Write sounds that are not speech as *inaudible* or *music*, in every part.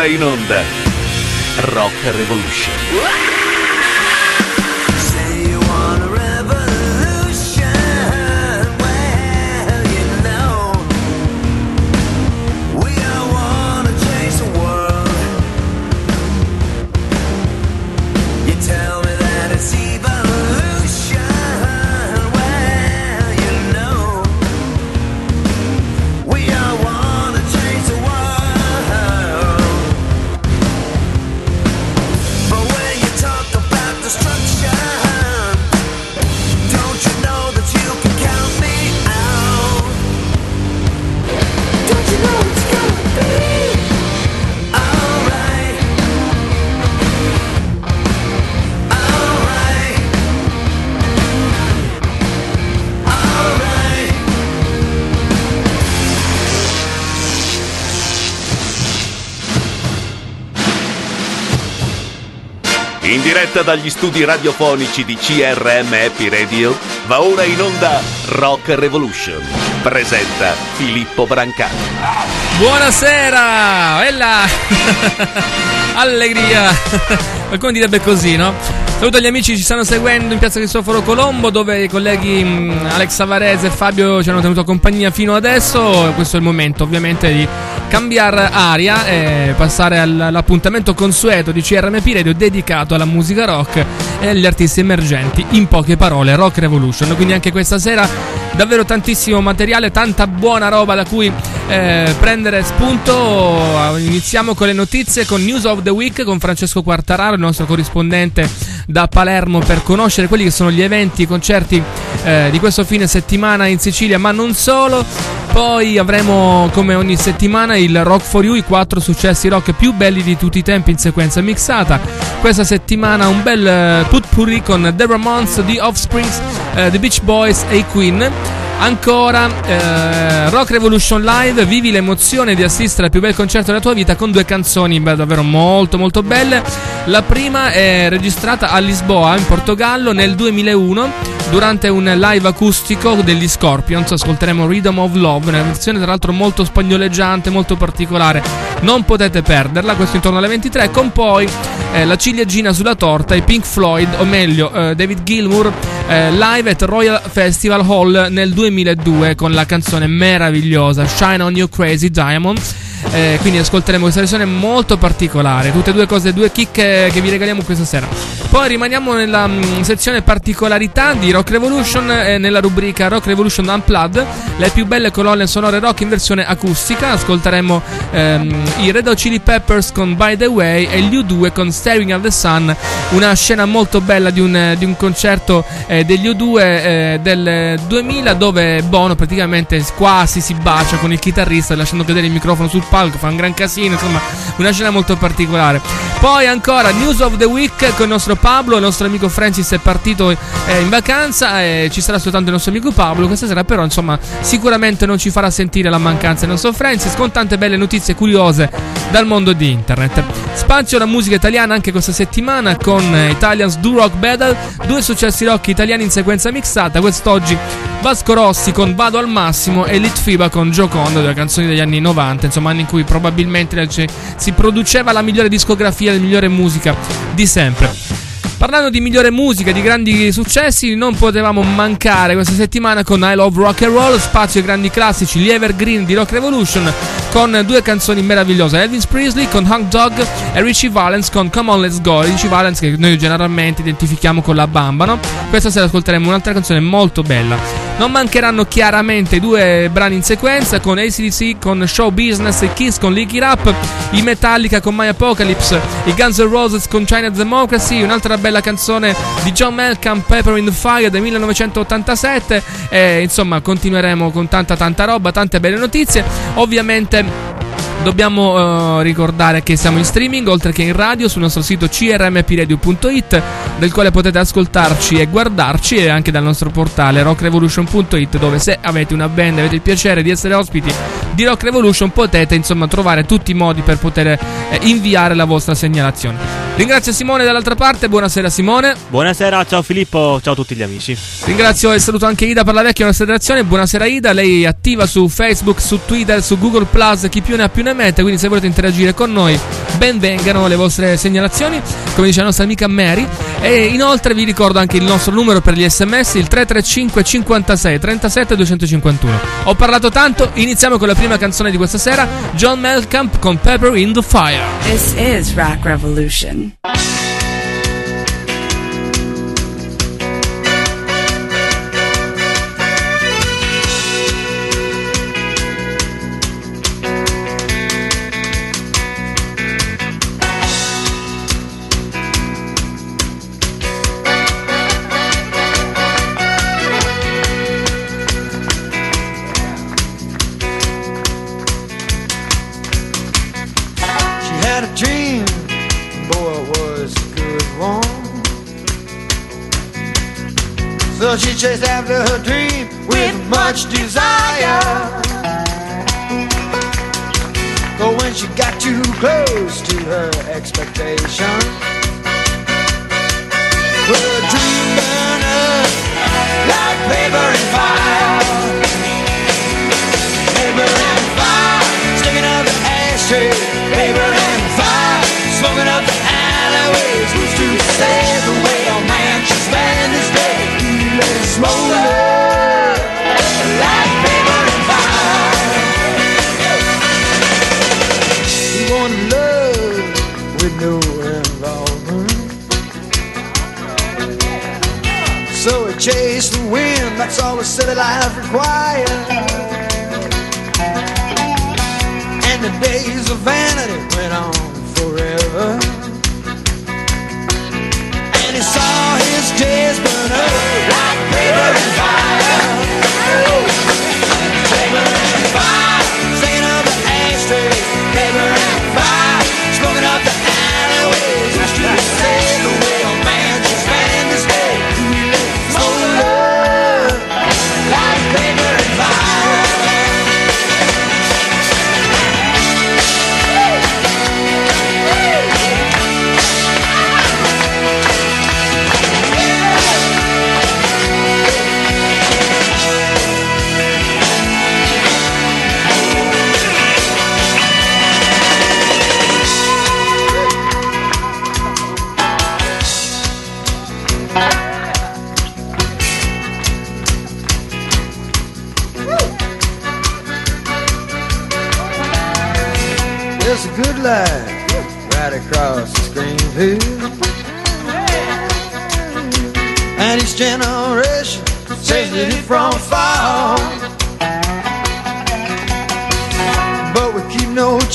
ora in onda Rock Revolution. Diretta dagli studi radiofonici di CRM Happy Radio va ora in onda Rock Revolution. Presenta Filippo Brancati. Buonasera! Bella! *laughs* Allegria! *laughs* Qualcuno direbbe così, no? Saluto gli amici che ci stanno seguendo in piazza Cristoforo Colombo, dove i colleghi mm, Alex Savarese e Fabio ci hanno tenuto compagnia fino adesso. Questo è il momento, ovviamente, di cambiare aria e passare all'appuntamento consueto di CRMP Radio dedicato alla musica rock e agli artisti emergenti. In poche parole, Rock Revolution. Quindi anche questa sera davvero tantissimo materiale, tanta buona roba da cui eh, prendere spunto. Iniziamo con le notizie con News of the Week con Francesco Quartararo, il nostro corrispondente da Palermo per conoscere quelli che sono gli eventi, i concerti eh, di questo fine settimana in Sicilia, ma non solo. Poi avremo come ogni settimana il Rock for You, i quattro successi rock più belli di tutti i tempi in sequenza mixata. Questa settimana un bel put putpurri con The Ramones, The Offsprings, uh, The Beach Boys e i Queen. Ancora eh, Rock Revolution Live, vivi l'emozione di assistere al più bel concerto della tua vita con due canzoni beh, davvero molto molto belle. La prima è registrata a Lisboa, in Portogallo, nel 2001 durante un live acustico degli Scorpions. Ascolteremo Rhythm of Love, una versione tra l'altro molto spagnoleggiante, molto particolare. Non potete perderla, questo intorno alle 23, con poi eh, la ciliegina sulla torta, i Pink Floyd, o meglio eh, David Gilmour, eh, live at Royal Festival Hall nel 2002 con la canzone meravigliosa Shine on You Crazy Diamonds eh, quindi ascolteremo questa versione molto particolare. Tutte e due cose, due chicche che vi regaliamo questa sera. Poi rimaniamo nella mh, mm, sezione particolarità di Rock Revolution, eh, nella rubrica Rock Revolution Unplugged, le più belle colonne sonore rock in versione acustica. Ascolteremo ehm, i Red Hot Chili Peppers con By the Way e gli U2 con Staring at the Sun, una scena molto bella di un, di un concerto eh, degli U2 eh, del 2000 dove Bono praticamente quasi si bacia con il chitarrista lasciando cadere il microfono sul palco, fa un gran casino, insomma, una scena molto particolare. Poi ancora News of the Week con il nostro Pablo, il nostro amico Francis è partito eh, in vacanza e ci sarà soltanto il nostro amico Pablo questa sera, però insomma, sicuramente non ci farà sentire la mancanza del nostro Francis con tante belle notizie curiose dal mondo di internet. Spazio alla musica italiana anche questa settimana con Italians Do Rock Battle, due successi rock italiani in sequenza mixata, quest'oggi Vasco Rossi con Vado al massimo e Litfiba con Gioconda, due canzoni degli anni 90, insomma anni in cui probabilmente si produceva la migliore discografia, la migliore musica di sempre. Parlando di migliore musica, di grandi successi, non potevamo mancare questa settimana con I Love Rock and Roll, spazio ai grandi classici, gli evergreen di Rock Revolution, con due canzoni meravigliose, Elvis Presley con Hunk Dog e Richie Valens con Come On Let's Go, Richie Valens che noi generalmente identifichiamo con la bamba, no? Questa sera ascolteremo un'altra canzone molto bella. Non mancheranno chiaramente due brani in sequenza con ACDC con Show Business e Kiss con Licky Rap, i Metallica con My Apocalypse, i Guns N' Roses con China Democracy, un'altra bella canzone di John Malcolm, Pepper in the Fire del 1987 e insomma continueremo con tanta tanta roba, tante belle notizie. Ovviamente him Dobbiamo uh, ricordare che siamo in streaming oltre che in radio sul nostro sito crmpradio.it del quale potete ascoltarci e guardarci e anche dal nostro portale rockrevolution.it dove se avete una band e avete il piacere di essere ospiti di Rock Revolution potete insomma trovare tutti i modi per poter eh, inviare la vostra segnalazione. Ringrazio Simone dall'altra parte, buonasera Simone. Buonasera, ciao Filippo, ciao a tutti gli amici. Ringrazio e saluto anche Ida per la vecchia nostra redazione. Buonasera Ida, lei è attiva su Facebook, su Twitter, su Google Plus, chi più ne ha più ne mette, quindi se volete interagire con noi, benvengano le vostre segnalazioni, come dice la nostra amica Mary. E inoltre vi ricordo anche il nostro numero per gli sms, il 335 56 37 251. Ho parlato tanto, iniziamo con la prima canzone di questa sera, John Melkamp con Pepper in the Fire. This is Rock Revolution. Chased after her dream with much desire. But when she got too close to her expectation, her dream burned up like paper and fire. Paper and fire, sticking up the ashtray. That's all the city life required. And the days of vanity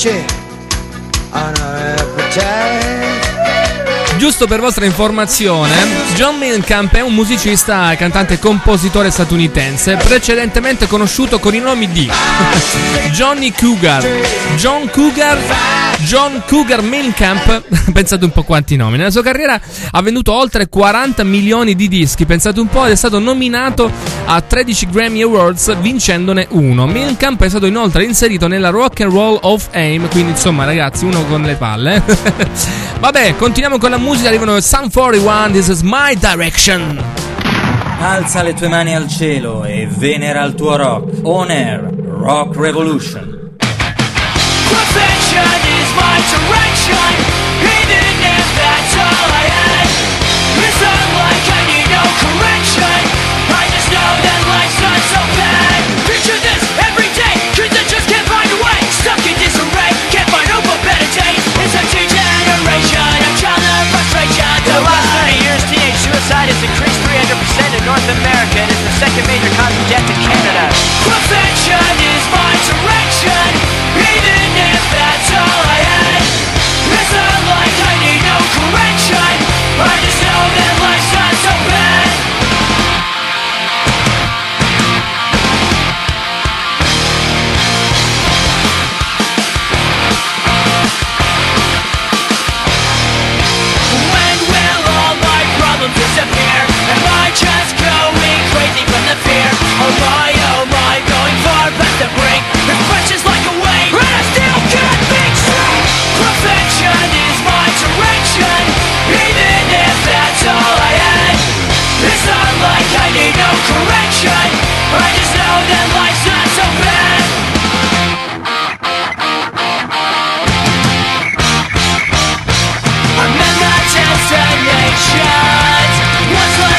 Che. Giusto per vostra informazione, John Mellencamp è un musicista, cantante e compositore statunitense, precedentemente conosciuto con i nomi di *laughs* Johnny Cougar, John Cougar, John Cougar Mellencamp, *laughs* pensate un po' quanti nomi. Nella sua carriera ha venduto oltre 40 milioni di dischi, pensate un po', ed è stato nominato a 13 Grammy Awards vincendone uno. Mellencamp è stato inoltre inserito nella Rock and Roll of Fame, quindi insomma ragazzi, uno con le palle. *laughs* Vabbè, continuiamo con la musica, arrivano Sun 41, This is My Direction. Alza le tue mani al cielo e venera il tuo rock. On air, Rock Revolution. Perfection is my direction, North America and is the second major cause of death in Canada.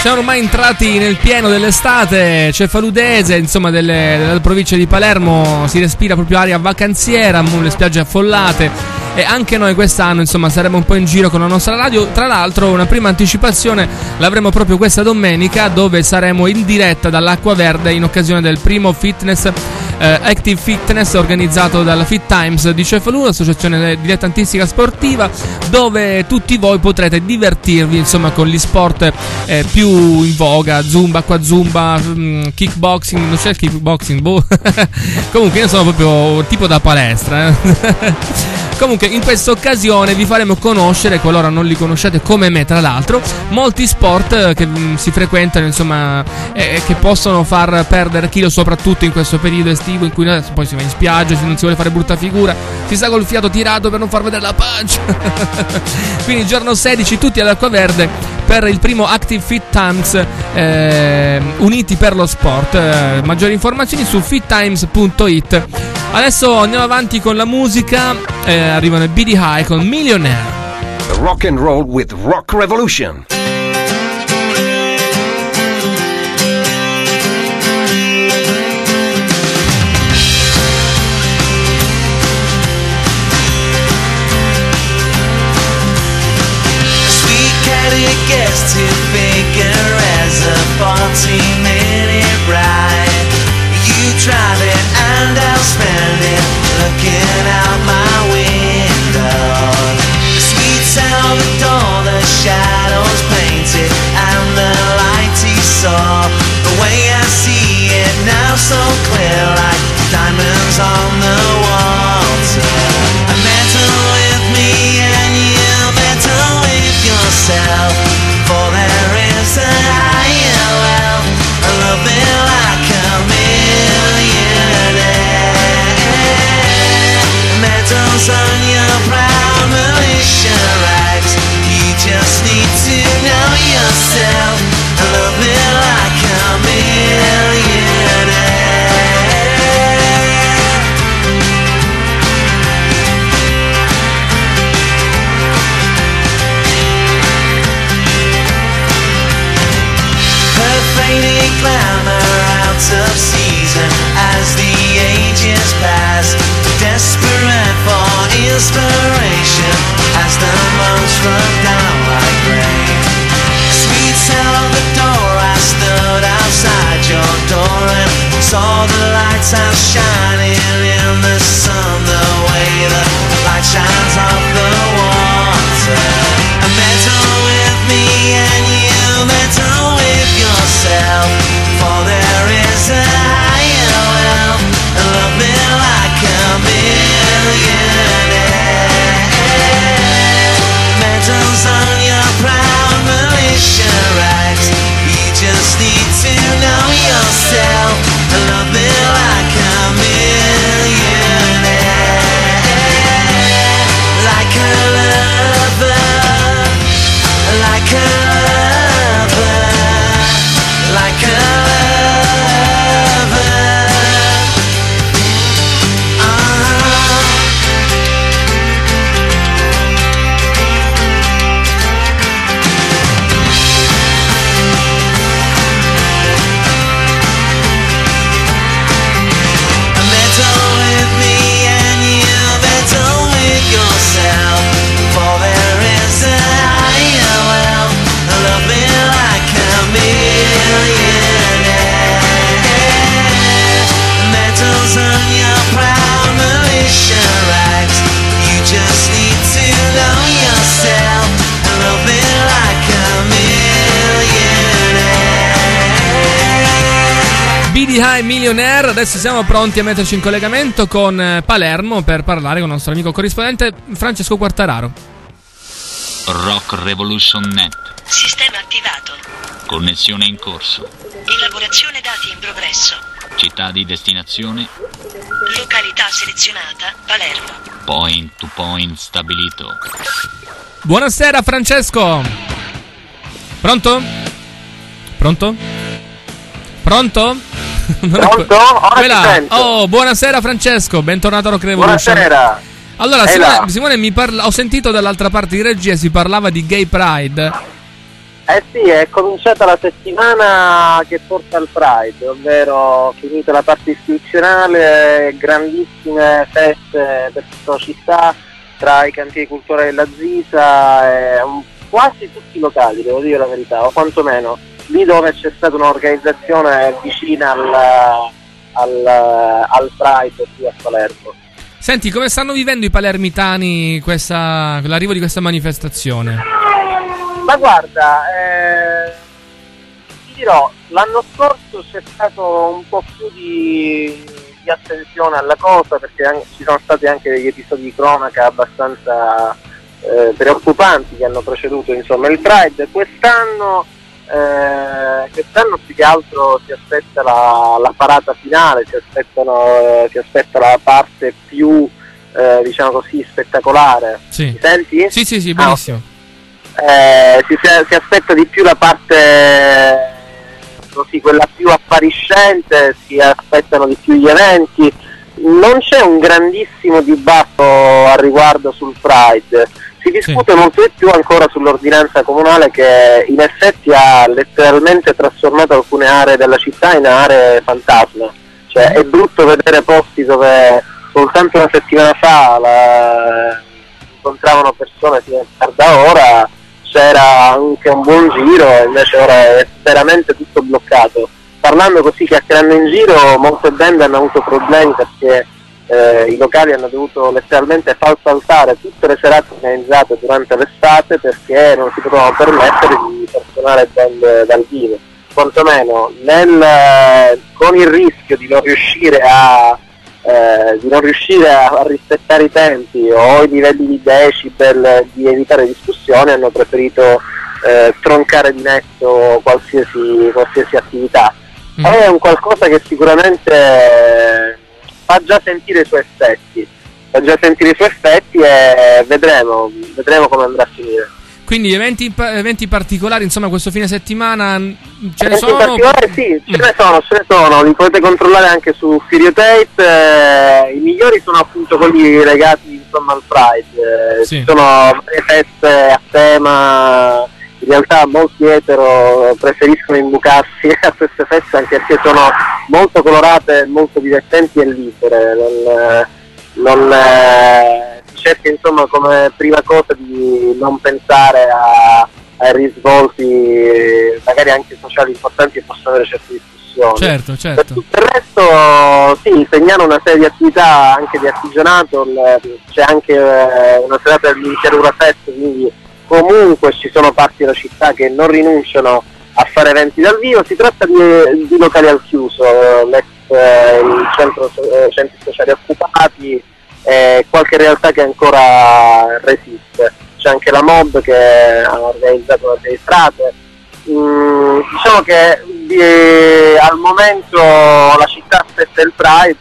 Siamo ormai entrati nel pieno dell'estate cefaludese, insomma, delle, della provincia di Palermo. Si respira proprio aria vacanziera, le spiagge affollate. E anche noi quest'anno, insomma, saremo un po' in giro con la nostra radio. Tra l'altro, una prima anticipazione l'avremo proprio questa domenica, dove saremo in diretta dall'Acqua Verde in occasione del primo fitness. Eh, Active Fitness organizzato dalla Fit Times di Cefalù, l'associazione dilettantistica sportiva, dove tutti voi potrete divertirvi insomma con gli sport eh, più in voga, zumba, qua zumba, mm, kickboxing, non c'è il kickboxing, boh. *laughs* Comunque io sono proprio tipo da palestra. eh. Comunque in questa occasione vi faremo conoscere, qualora non li conoscete come me tra l'altro, molti sport eh, che mm, si frequentano insomma e che possono far perdere chilo soprattutto in questo periodo estivo in cui adesso poi si va in spiaggia, se non si vuole fare brutta figura, si sta col fiato tirato per non far vedere la pancia. *laughs* Quindi giorno 16 tutti all'Acqua Verde per il primo Active Fit Times eh, Uniti per lo Sport. Eh, maggiori informazioni su fittimes.it. Adesso andiamo avanti con la musica. Eh, arrivano i BD High con Millionaire. Rock and roll with Rock Revolution. As a 40 minute ride. You drive it and I'll spend it looking out my window. Sweet of the the shadows painted, and the light. The way I see it now so clear, like diamonds on the water. Better with me and you better with yourself. On your. You just need to know yourself. Love it like a millionaire. Glamour out of season as the ages pass. Desperate inspiration as the run down. Sweet door, I stood outside your door and saw the lights out shining in the sun. The way the light shines off the water. To know yourself. Millionaire. Millionaire. Adesso siamo pronti a metterci in collegamento con eh, Palermo per parlare con il nostro amico corrispondente Francesco Quartararo. Rock Revolution Net. Sistema attivato. Connessione in corso. Elaborazione dati in progresso. Città di destinazione. Località selezionata Palermo. Point to point stabilito. Buonasera Francesco. Pronto? Pronto? Pronto? *laughs* Pronto? Ora. Oh, buonasera Francesco, bentornato a Rock Revolution. Buonasera. Allora, Simone, là. Simone mi parla- ho sentito dall'altra parte di regia si parlava di gay pride. Eh sì, è cominciata la settimana che porta al Pride, ovvero finita la parte istituzionale, grandissime feste per tutta la città, tra i cantieri culturali della Zisa, e quasi tutti i locali, devo dire la verità, o quantomeno lì dove c'è stata un'organizzazione vicina al, al, al Pride qui a Palermo. Senti, come stanno vivendo i palermitani questa, l'arrivo di questa manifestazione? Ma guarda, eh, ti dirò, l'anno scorso c'è stato un po' più di, di attenzione alla cosa perché an- ci sono stati anche degli episodi di cronaca abbastanza eh, preoccupanti che hanno preceduto insomma, il Pride. Quest'anno, eh, quest'anno più che altro si aspetta la, la parata finale, si, aspettano, eh, si aspetta la parte più eh, diciamo così spettacolare. Sì. Mi senti? Sì, sì, sì, Ah, benissimo. eh, si, si- aspetta di più la parte così, quella più appariscente, si aspettano di più gli eventi. Non c'è un grandissimo dibattito al riguardo sul Pride, si discute molto di più ancora sull'ordinanza comunale che in effetti ha letteralmente trasformato alcune aree della città in aree fantasma. Cioè è brutto vedere posti dove soltanto una settimana fa la- incontravano persone fino a tarda ora, c'era anche un buon giro e invece ora è veramente tutto bloccato. Parlando così, chiacchierando in giro, molte band hanno avuto problemi perché eh, i locali hanno dovuto letteralmente far saltare tutte le serate organizzate durante l'estate perché non si potevano permettere di far suonare band dal vivo. Quantomeno nel- con il rischio di non riuscire a eh, di non riuscire a, a rispettare i tempi o i livelli di decibel, di evitare discussioni, hanno preferito eh, troncare di netto qualsiasi, qualsiasi attività. È un qualcosa che sicuramente fa già sentire i suoi effetti, fa già sentire i suoi effetti e vedremo, vedremo come andrà a finire. Quindi eventi, eventi particolari, insomma, questo fine settimana mm, ce ne sono? In particolare sì, ce ne sono, ce ne sono, li potete controllare anche su Videotape, eh, i migliori sono appunto quelli legati insomma al Pride, eh, Sì. ci sono varie feste a tema, in realtà molti etero preferiscono imbucarsi *laughs* a queste feste anche perché sono molto colorate, molto divertenti e libere, non, non, eh, si cerca insomma come prima cosa di non pensare a, ai risvolti magari anche sociali importanti che possono avere certe discussioni. Certo, Per certo. tutto il resto sì, segnano una serie di attività anche di artigianato, c'è anche eh, una serata del Minchiarura Fest, quindi comunque ci sono parti della città che non rinunciano a fare eventi dal vivo, si tratta di, di locali al chiuso, eh, l'ex, eh, il centro, eh, centri sociali occupati, e qualche realtà che ancora resiste. C'è anche la MOB che ha organizzato di strade. Mm, diciamo che di- al momento la città aspetta il Pride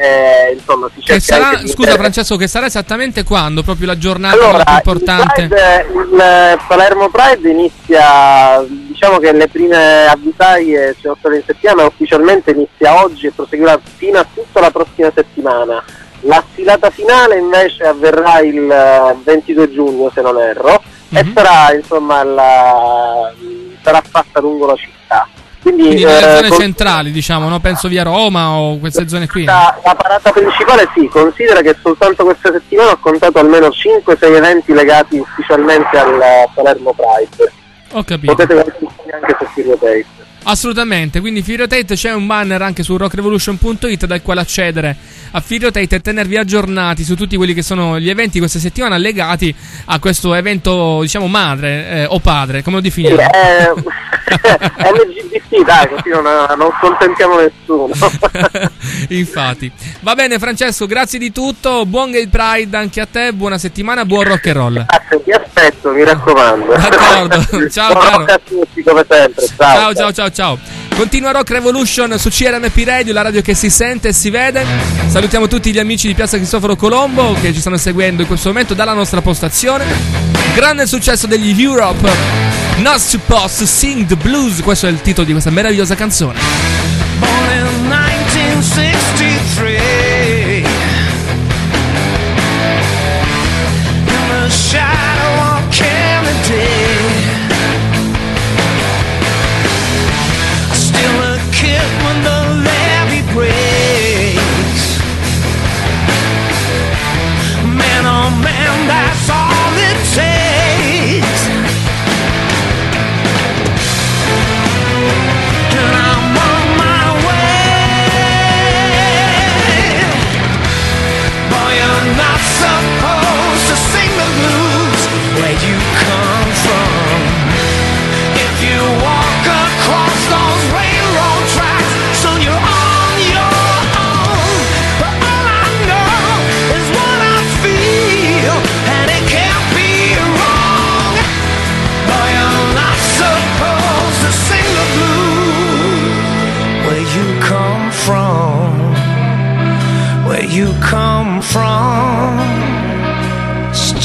eh, e insomma si cerca sarà, scusa Francesco, che sarà esattamente quando? Proprio la giornata allora, più il, importante? Pride, il Palermo Pride inizia, diciamo che le prime avvisaglie sono state in settimana, ma ufficialmente inizia oggi e proseguirà fino a tutta la prossima settimana. La sfilata finale invece avverrà il eh, 22 giugno, se non erro, e Mhm. sarà, insomma, la- sarà fatta lungo la città. Quindi, Quindi nelle eh, zone con- centrali, diciamo, no? Penso via Roma o queste zone qui. la, la parata principale sì, considera che soltanto questa settimana ho contato almeno 5-6 eventi legati ufficialmente al Palermo Pride. Ho capito. Potete anche su Videotape. Assolutamente, quindi Firiotate c'è un banner anche su rockrevolution.it dal quale accedere a Firiotate e tenervi aggiornati su tutti quelli che sono gli eventi questa settimana legati a questo evento, diciamo, madre eh, o padre, come lo Sì, *laughs* definiamo? è, è LGBT, dai, così non, non scontentiamo nessuno. *laughs* Infatti. Va bene Francesco, grazie di tutto, buon Gay Pride anche a te, buona settimana, buon rock and roll. Grazie, ti aspetto, mi raccomando. D'accordo, ciao, Buon caro. Come sempre. Ciao, Ciao ciao ciao ciao. Continua Rock Revolution su CRMP Radio, la radio che si sente e si vede. Salutiamo tutti gli amici di Piazza Cristoforo Colombo che ci stanno seguendo in questo momento dalla nostra postazione. Grande successo degli Europe. Not supposed to sing the blues, questo è il titolo di questa meravigliosa canzone. Born in 1963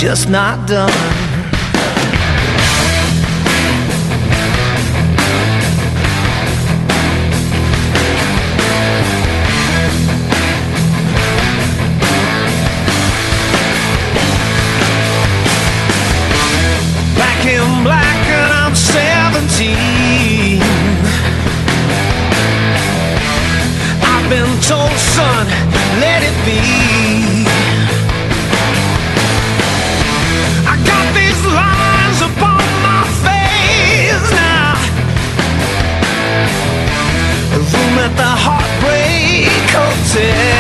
just not done. say.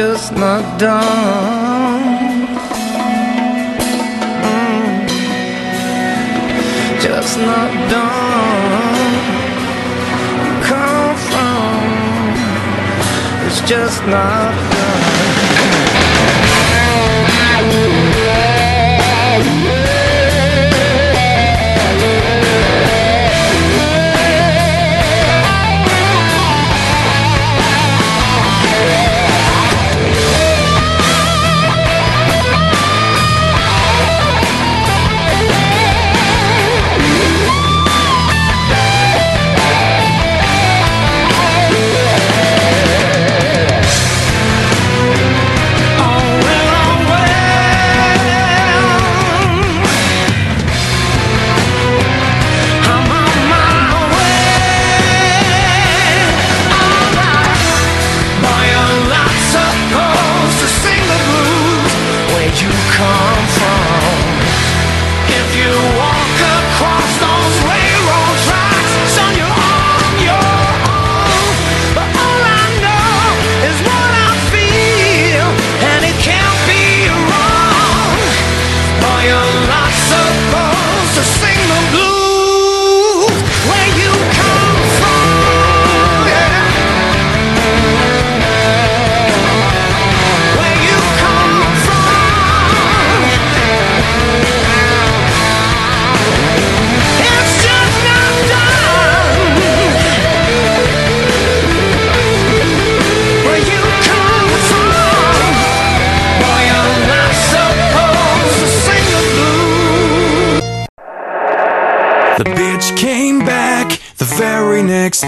Just not done. Mm. Just not done. Come from. It's just not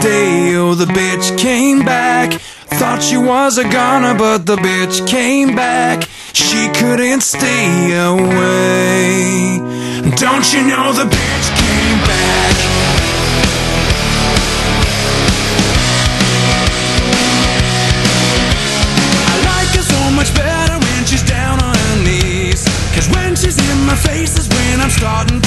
day. Oh, the bitch came back. Thought she was a goner, but the bitch came back. She couldn't stay away. Don't you know the bitch came back? I like her so much better when she's down on her knees. Cause when she's in my face is when I'm starting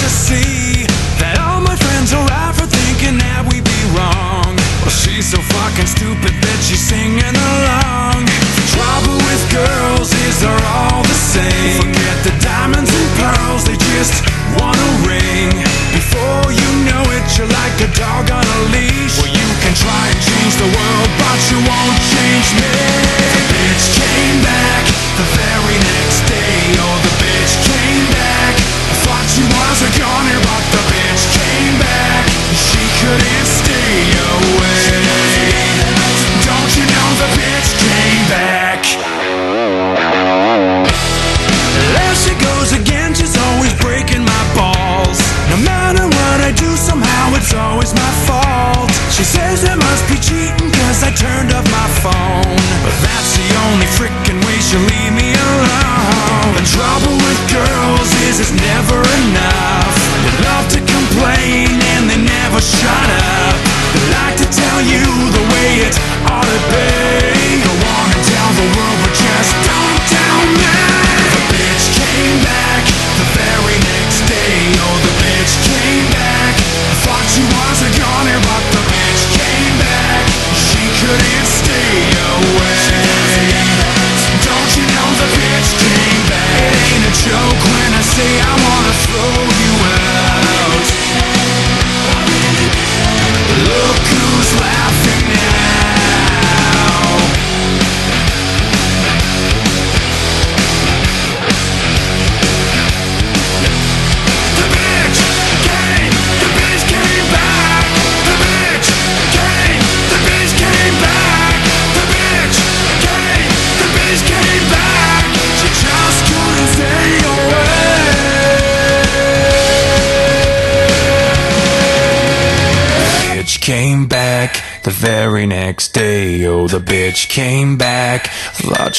fucking stupid that she's singing along. Trouble with girls is they're all the same. Forget the diamonds and pearls, they just want a ring. Before you know it, you're like a dog on a leash. Well, you can try and change the world, but you won't change me.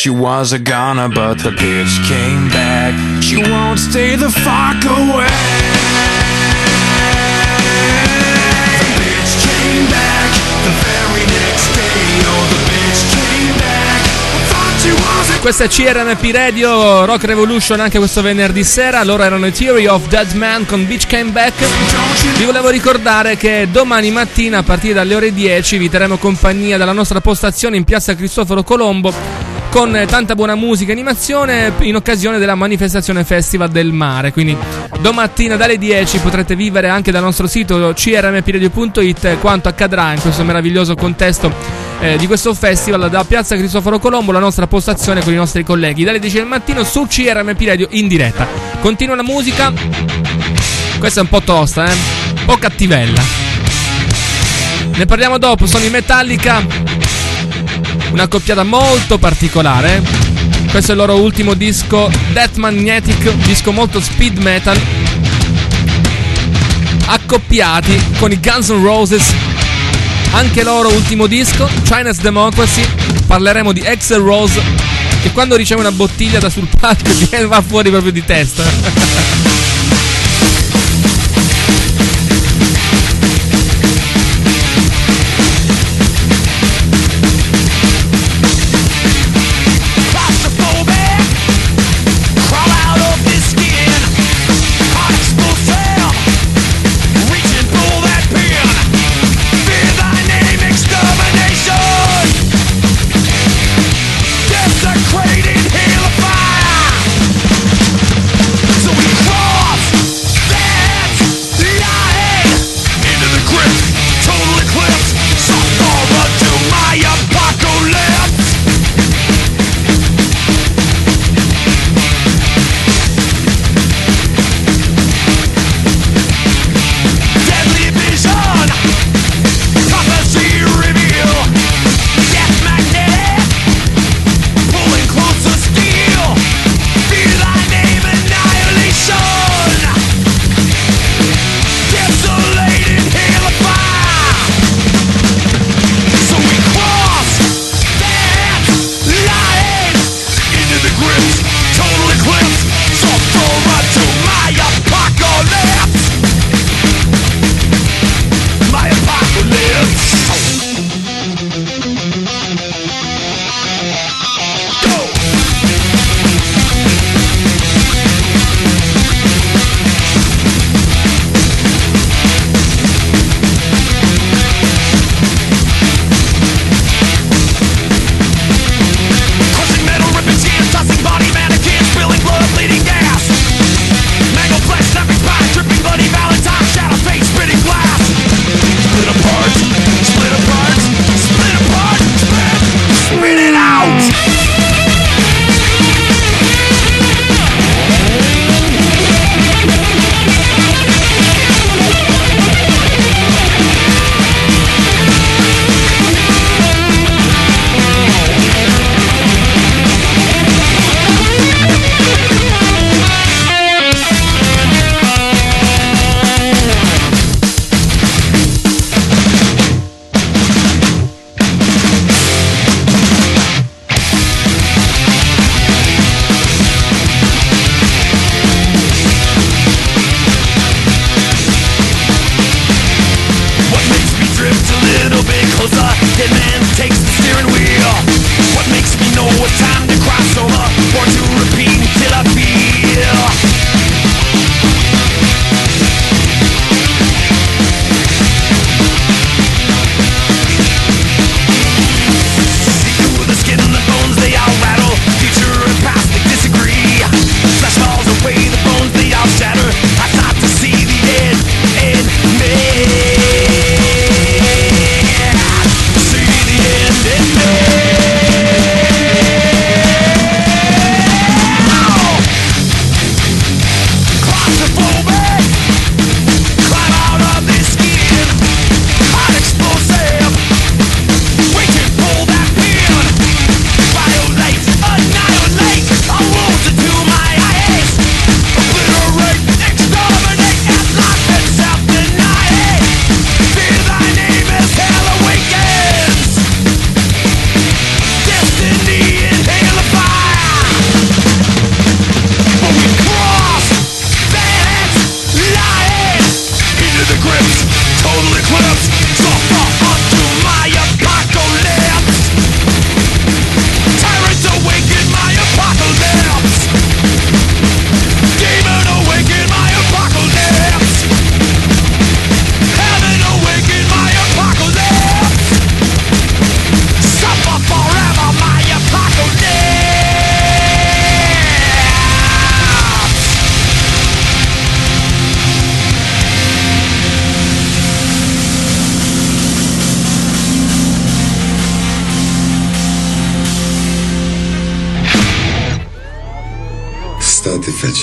She was a goner, but the bitch came back. She won't stay the fuck away. Oh, Questa CRMP Radio, Rock Revolution anche questo venerdì sera. Loro erano i Theory of Dead Man con Beach Came Back. Vi volevo ricordare che domani mattina a partire dalle ore 10 vi terremo compagnia dalla nostra postazione in piazza Cristoforo Colombo con tanta buona musica e animazione in occasione della manifestazione Festival del Mare. Quindi domattina dalle 10 potrete vivere anche dal nostro sito crmpradio.it quanto accadrà in questo meraviglioso contesto eh, di questo festival da Piazza Cristoforo Colombo, la nostra postazione con i nostri colleghi dalle 10 del mattino su CRMP Radio in diretta. Continua la musica. Questa è un po' tosta, eh? Un po' cattivella. Ne parliamo dopo, sono i Metallica. Una coppiata molto particolare. Questo è il loro ultimo disco, Death Magnetic, disco molto speed metal. Accoppiati con i Guns N' Roses. Anche loro ultimo disco, China's Democracy. Parleremo di Axel Rose che quando riceve una bottiglia da sul palco *laughs* va fuori proprio di testa.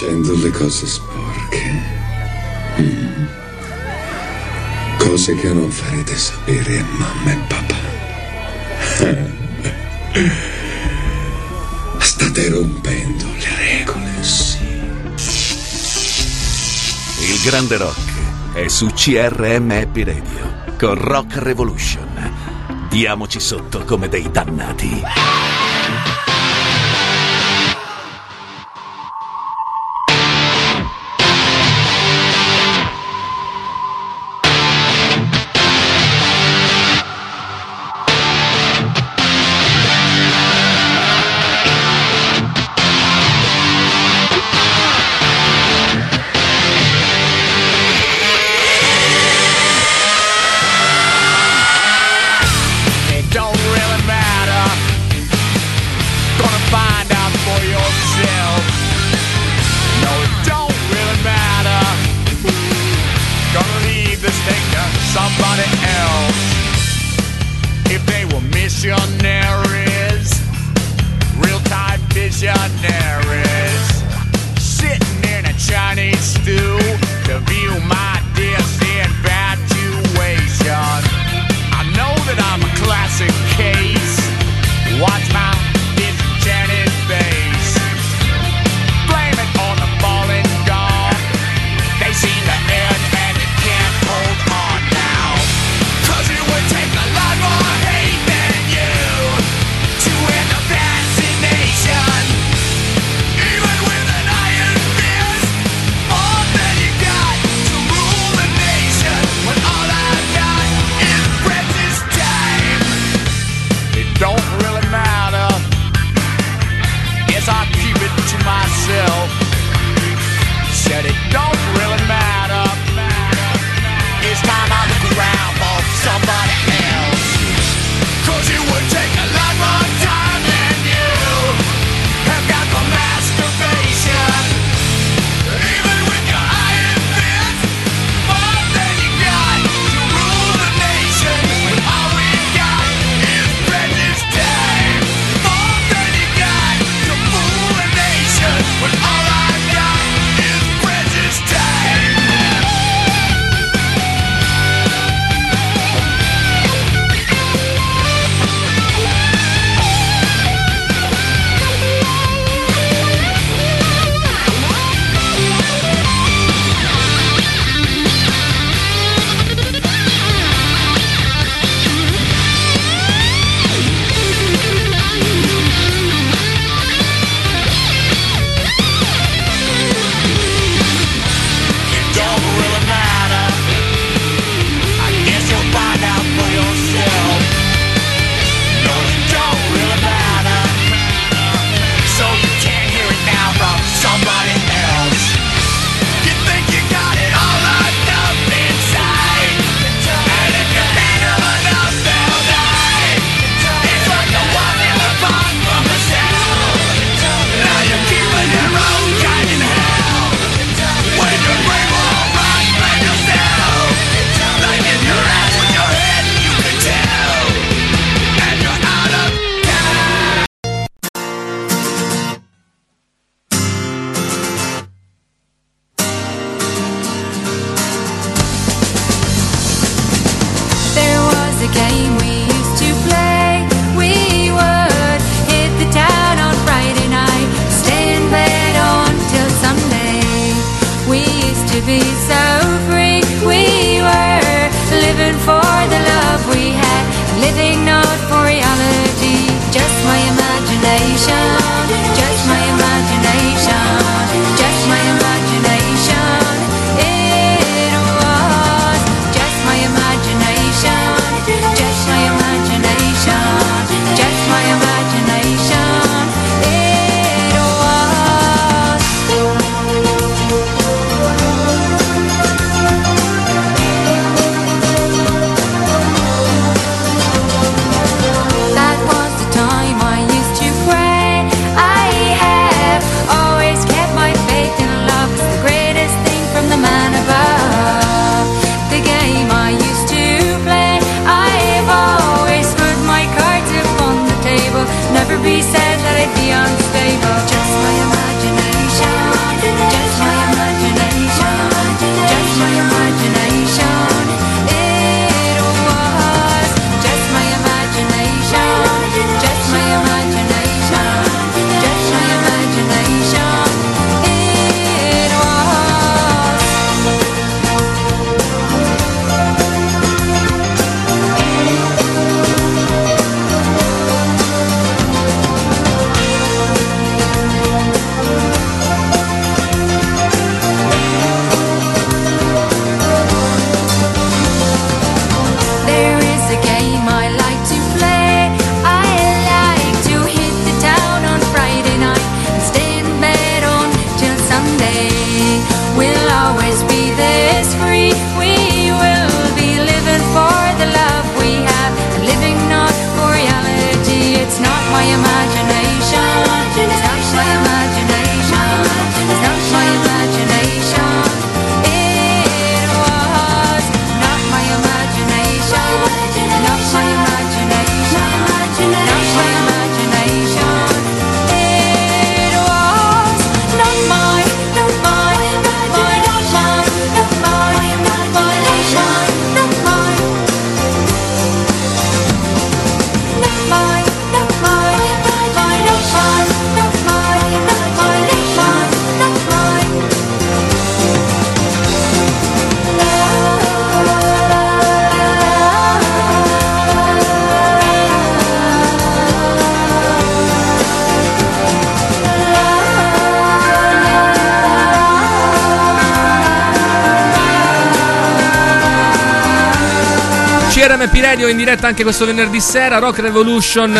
facendo le cose sporche. Mm. Cose che non farete sapere a mamma e papà. *laughs* State rompendo le regole, sì. Il grande rock è su CRM Happy Radio con Rock Revolution. Diamoci sotto come dei dannati. Radio in diretta anche questo venerdì sera, Rock Revolution.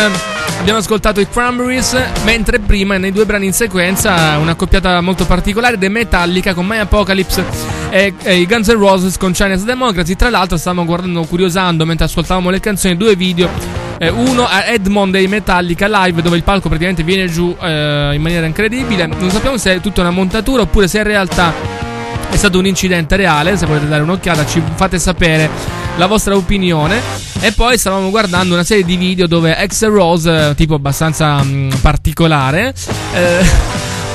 Abbiamo ascoltato i Cranberries, mentre prima nei due brani in sequenza una coppiata molto particolare, The Metallica con My Apocalypse e, e i Guns N' Roses con Chinese Democracy. Tra l'altro stavamo guardando, curiosando mentre ascoltavamo le canzoni, due video. eh, uno a Edmond dei Metallica live dove il palco praticamente viene giù eh, in maniera incredibile. Non sappiamo se è tutta una montatura oppure se in realtà è stato un incidente reale. Se volete dare un'occhiata, ci fate sapere la vostra opinione. E poi stavamo guardando una serie di video dove Axel Rose, eh, tipo abbastanza mh, particolare, eh,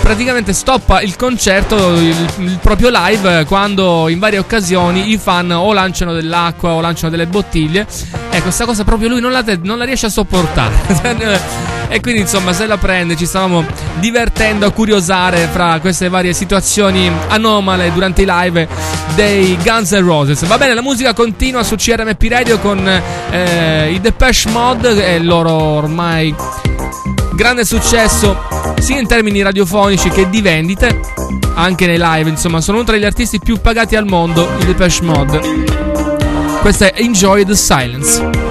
praticamente stoppa il concerto, il, il proprio live, quando in varie occasioni i fan o lanciano dell'acqua o lanciano delle bottiglie. E questa cosa proprio lui non la, non la riesce a sopportare. *laughs* E quindi insomma se la prende ci stavamo divertendo a curiosare fra queste varie situazioni anomale durante i live dei Guns N' Roses. Va bene, la musica continua su CRMP Radio con eh, i Depeche Mode e loro ormai grande successo sia in termini radiofonici che di vendite, anche nei live, insomma sono uno tra gli artisti più pagati al mondo, i Depeche Mode. Questo è Enjoy the Silence.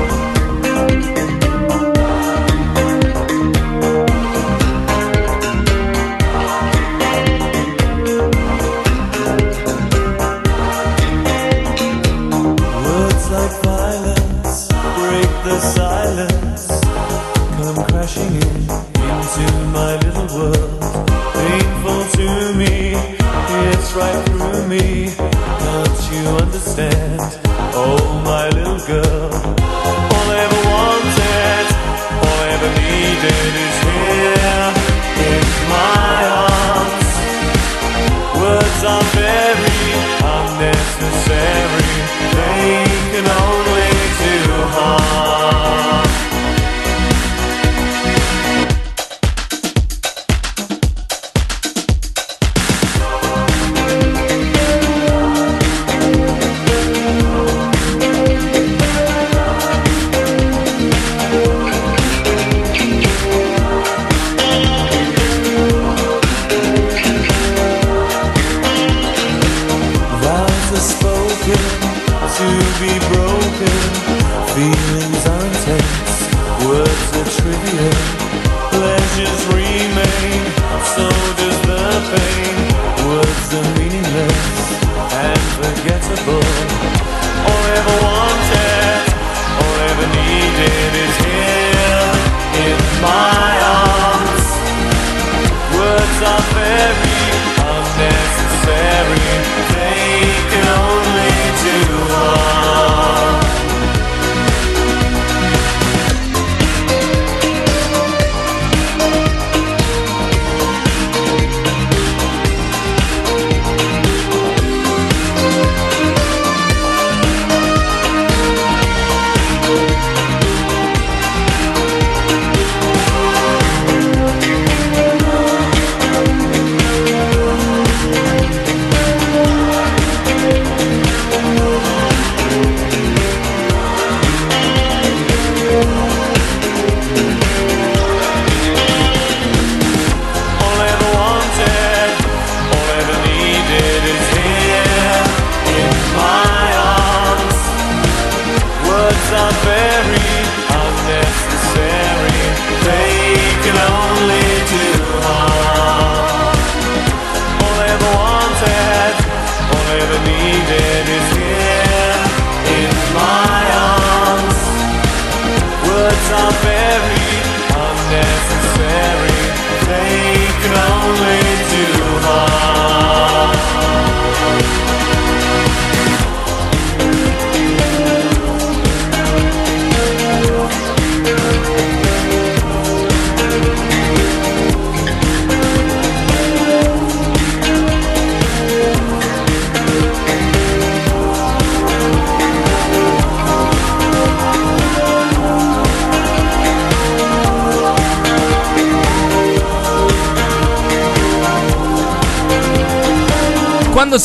feeling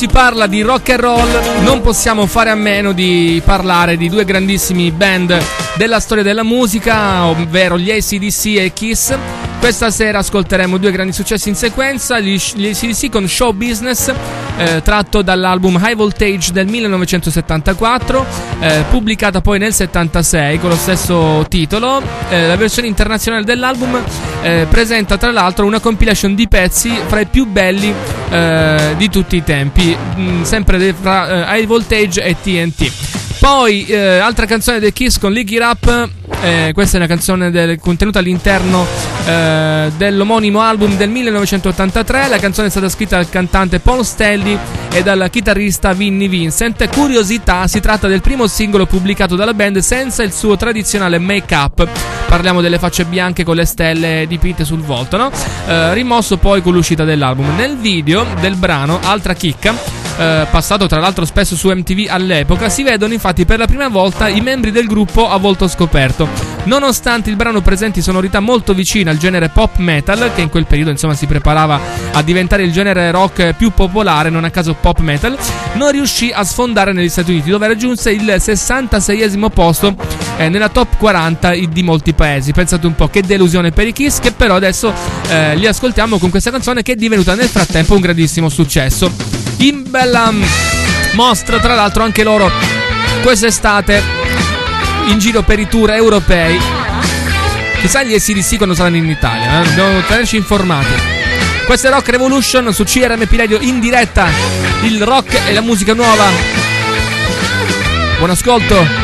si parla di rock and roll non possiamo fare a meno di parlare di due grandissimi band della storia della musica, ovvero gli ACDC e Kiss. Questa sera ascolteremo due grandi successi in sequenza, gli, ACDC con Show Business, eh, tratto dall'album High Voltage del 1974, eh, pubblicata poi nel 76 con lo stesso titolo. Eh, la versione internazionale dell'album eh, presenta tra l'altro una compilation di pezzi fra i più belli eh, di tutti i tempi, mh, sempre de- fra eh, High Voltage e TNT. Poi, eh, altra canzone dei Kiss con Lick It Up. eh, questa è una canzone del- contenuta all'interno eh, dell'omonimo album del 1983. La canzone è stata scritta dal cantante Paul Stelly e dal chitarrista Vinnie Vincent. Curiosità, si tratta del primo singolo pubblicato dalla band senza il suo tradizionale make-up. Parliamo delle facce bianche con le stelle dipinte sul volto, no? Eh, rimosso poi con l'uscita dell'album. Nel video del brano, altra chicca eh, passato tra l'altro spesso su MTV all'epoca, si vedono infatti per la prima volta i membri del gruppo a volto scoperto. Nonostante il brano presenti sonorità molto vicine al genere pop metal, che in quel periodo insomma si preparava a diventare il genere rock più popolare, non a caso pop metal, non riuscì a sfondare negli Stati Uniti, dove raggiunse il 66esimo posto eh, nella top 40 di molti paesi. Pensate un po' che delusione per i Kiss, che però adesso eh, li ascoltiamo con questa canzone che è divenuta nel frattempo un grandissimo successo in bella mostra, tra l'altro anche loro quest'estate in giro per i tour europei. Chissà gli SDC quando saranno in Italia, eh? dobbiamo tenerci informati. Questa è Rock Revolution su CRMP Radio in diretta, il rock e la musica nuova. Buon ascolto.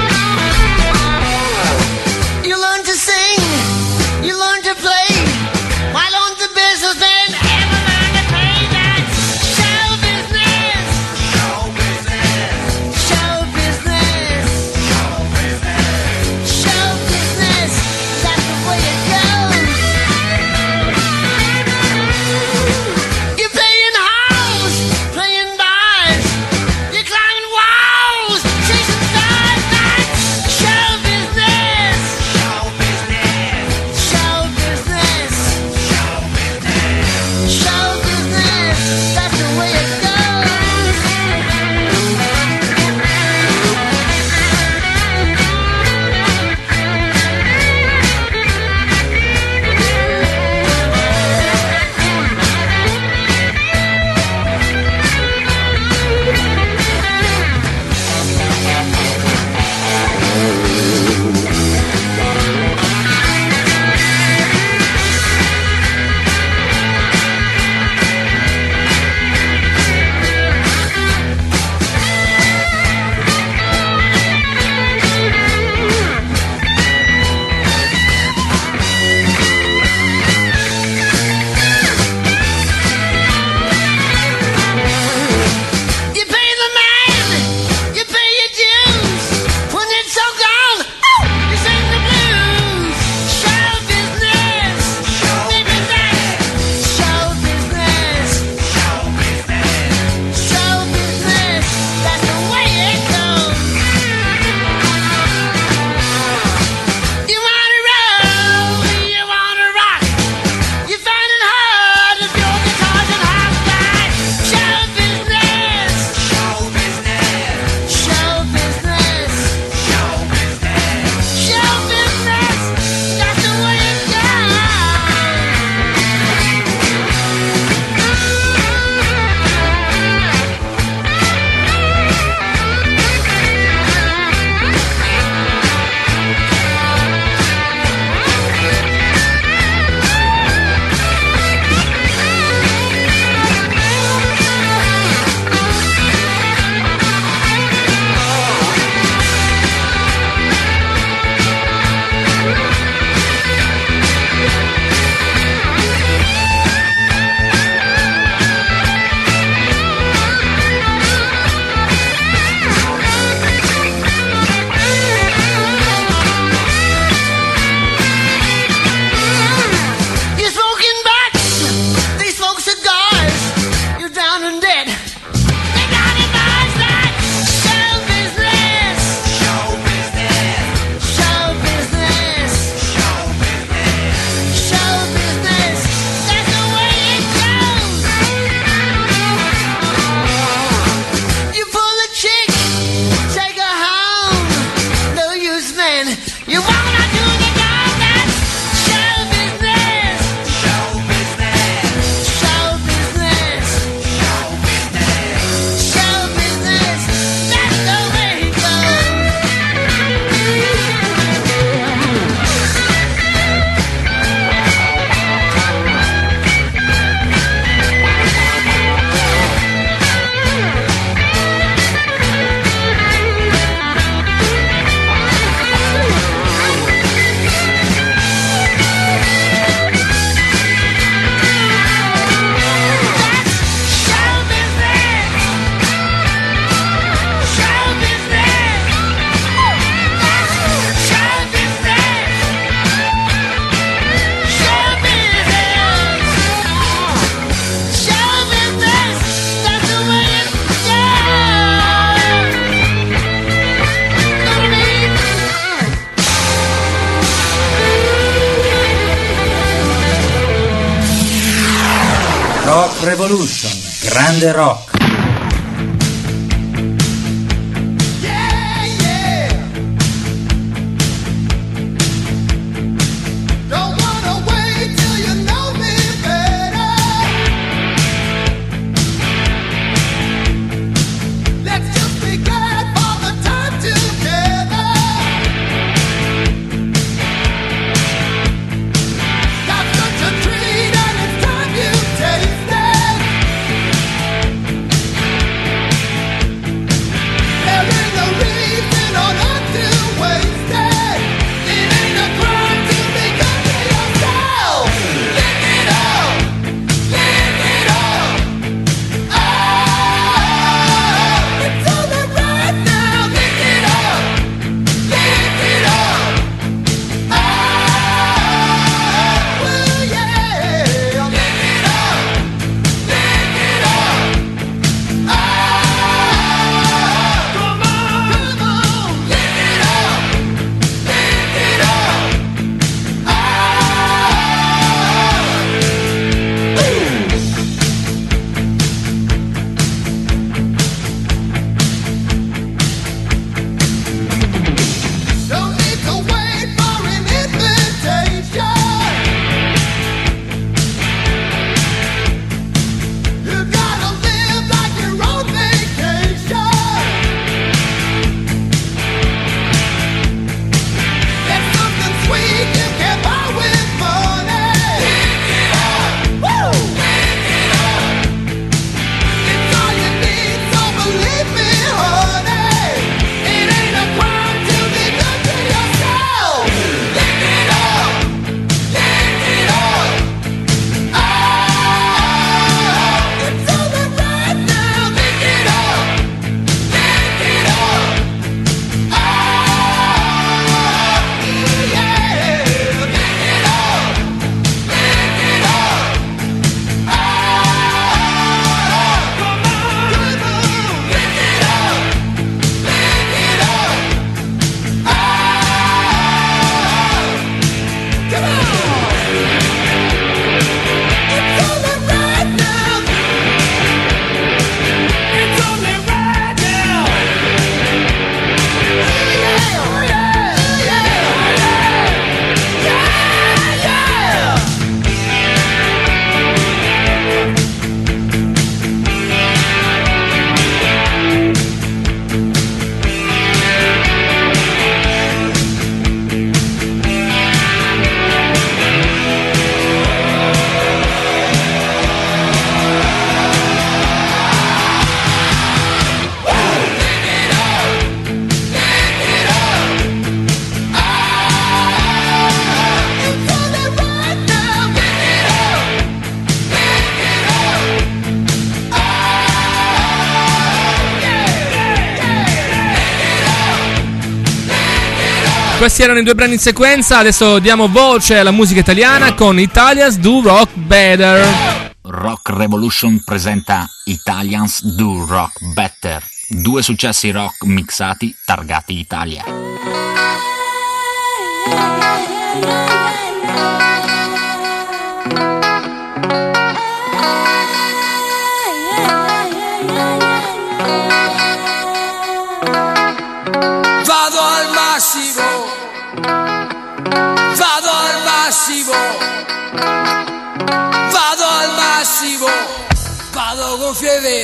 questi erano i due brani in sequenza. Adesso diamo voce alla musica italiana con Italians Do Rock Better. Rock Revolution presenta Italians Do Rock Better. Due successi rock mixati, targati Italia.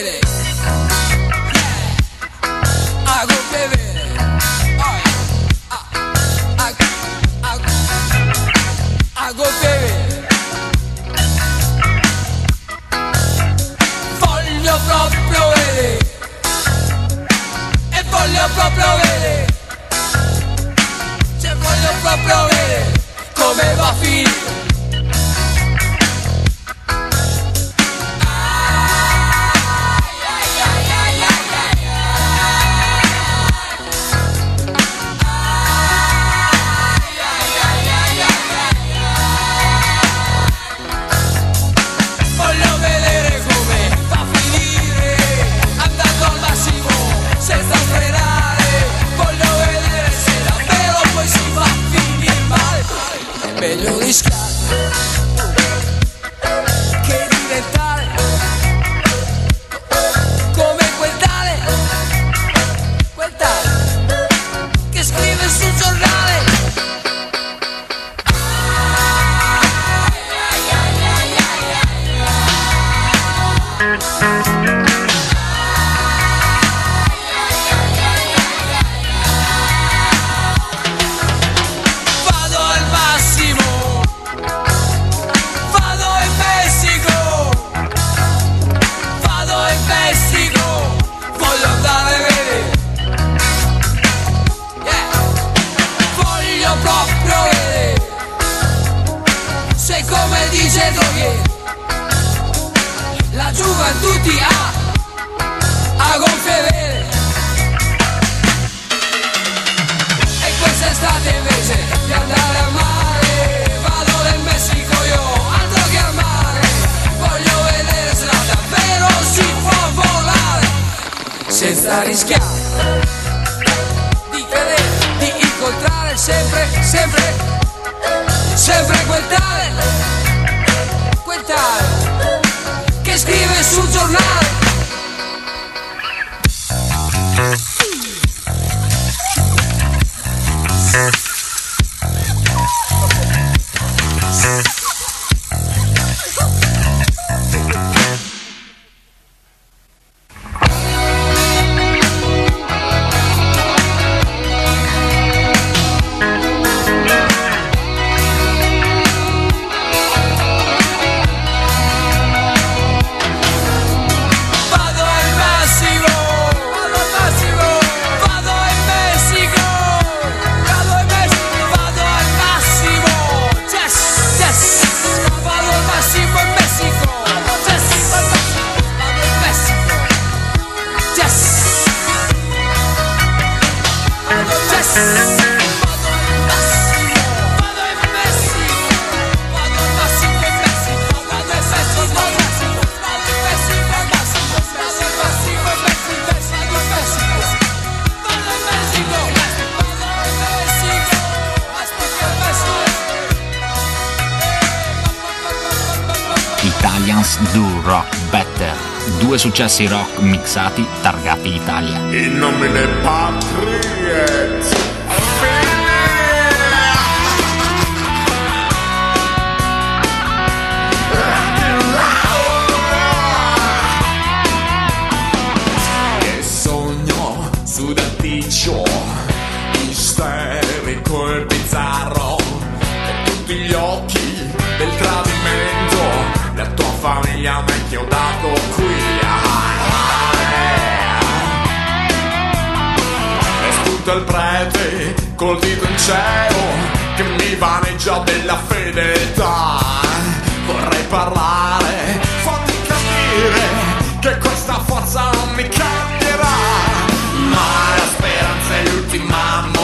it. successi rock mixati targati Italia. In nomine Patriot! Che sogno sudaticcio, isterico e bizzarro, con tutti gli occhi del tradimento, la tua famiglia mi ha chiodato qui. dito il prete, col dito in cielo, che mi vaneggia della fedeltà. Vorrei parlare, fatti capire che questa forza non mi cambierà. Ma la speranza è l'ultima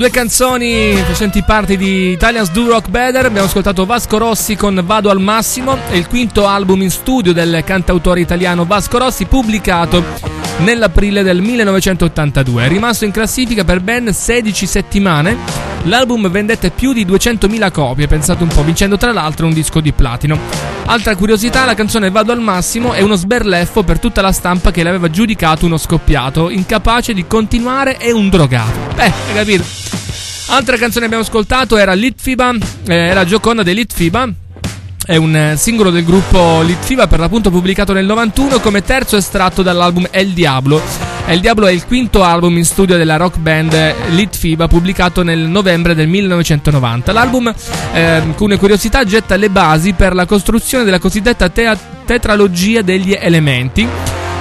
due canzoni facenti parte di Italians Do Rock Better. Abbiamo ascoltato Vasco Rossi con Vado al Massimo, è il quinto album in studio del cantautore italiano Vasco Rossi, pubblicato nell'aprile del 1982. È rimasto in classifica per ben 16 settimane. L'album vendette più di 200.000 copie, pensate un po', vincendo tra l'altro un disco di platino. Altra curiosità, la canzone Vado al massimo è uno sberleffo per tutta la stampa che l'aveva giudicato uno scoppiato, incapace di continuare e un drogato. Eh, hai capito? Altra canzone che abbiamo ascoltato era Litfiba, eh, era Gioconda dei Litfiba. È un singolo del gruppo Litfiba, per l'appunto pubblicato nel 91 come terzo estratto dall'album El Diablo. El Diablo è il quinto album in studio della rock band Litfiba, pubblicato nel novembre del 1990. L'album, eh, con una curiosità, getta le basi per la costruzione della cosiddetta tea- tetralogia degli elementi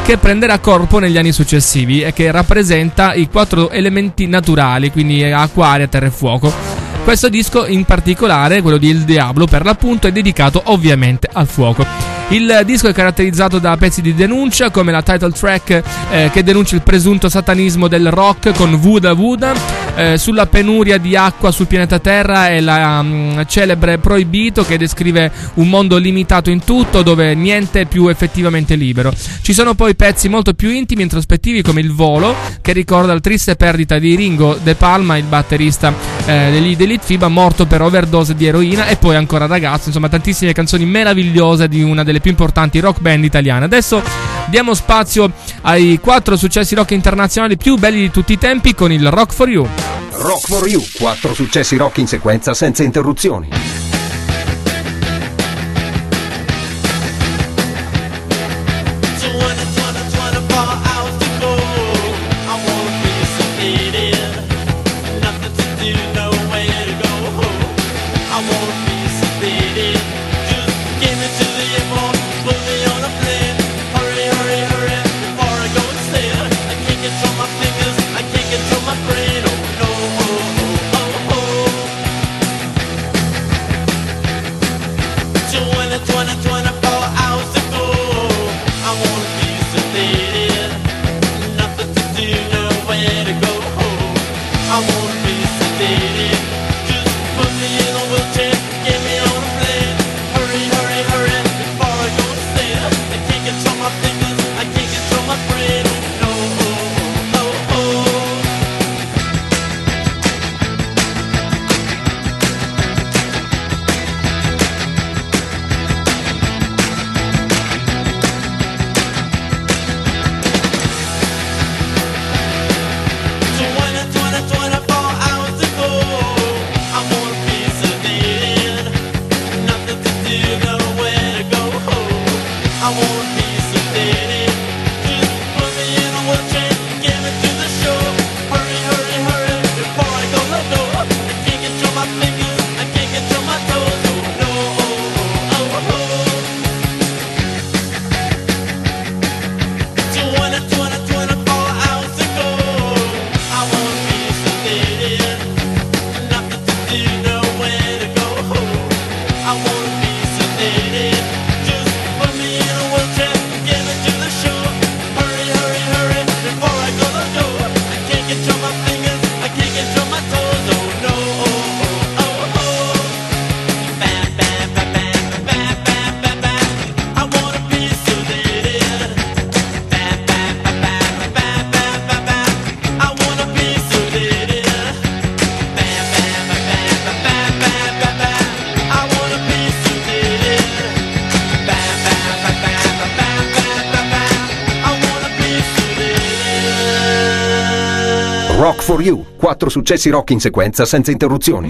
che prenderà corpo negli anni successivi e che rappresenta i quattro elementi naturali, quindi acqua, aria, terra e fuoco. Questo disco in particolare, quello di Il Diablo per l'appunto, è dedicato ovviamente al fuoco. Il disco è caratterizzato da pezzi di denuncia come la title track eh, che denuncia il presunto satanismo del rock con Vuda Vuda, eh, sulla penuria di acqua sul pianeta Terra e la mm, celebre Proibito che descrive un mondo limitato in tutto dove niente è più effettivamente libero. Ci sono poi pezzi molto più intimi e introspettivi come Il Volo che ricorda la triste perdita di Ringo De Palma, il batterista eh, degli Elite FIBA morto per overdose di eroina e poi ancora ragazzo, insomma tantissime canzoni meravigliose di una delle più importanti rock band italiane. Adesso diamo spazio ai quattro successi rock internazionali più belli di tutti i tempi con il Rock for You. Rock for You, quattro successi rock in sequenza senza interruzioni. Quattro successi rock in sequenza senza interruzioni.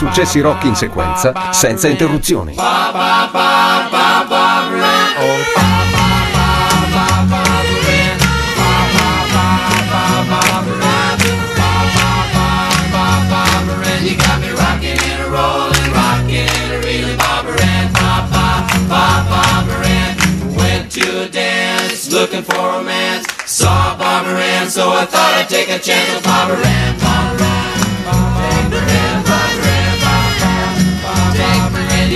successi rock in sequenza, senza interruzioni. looking for romance. Saw Barbara Ann, so I thought I'd take a chance with Barbara Ann. Barbara Ann.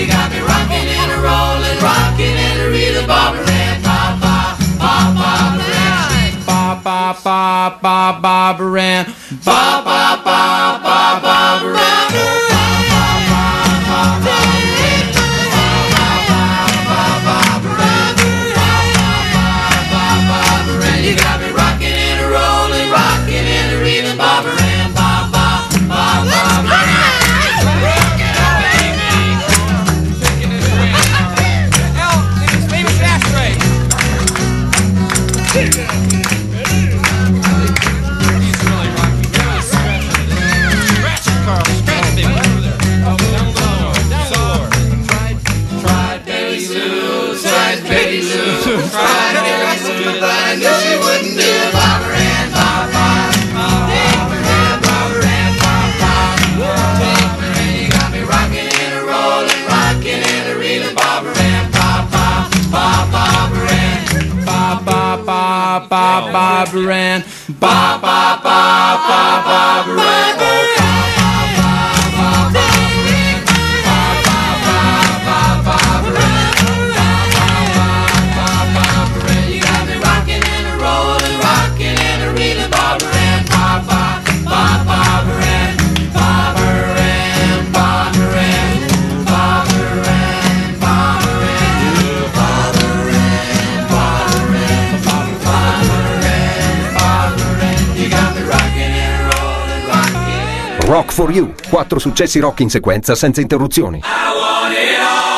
You got me rocking and a rolling, rocking and a real bobber and Papa, Papa Brand. Papa, Papa, Barbara and Papa, Papa, Barbara. Barbara Ann. Ba ba ba ba Barbara Ann. for You. Quattro successi rock in sequenza senza interruzioni. I want it all.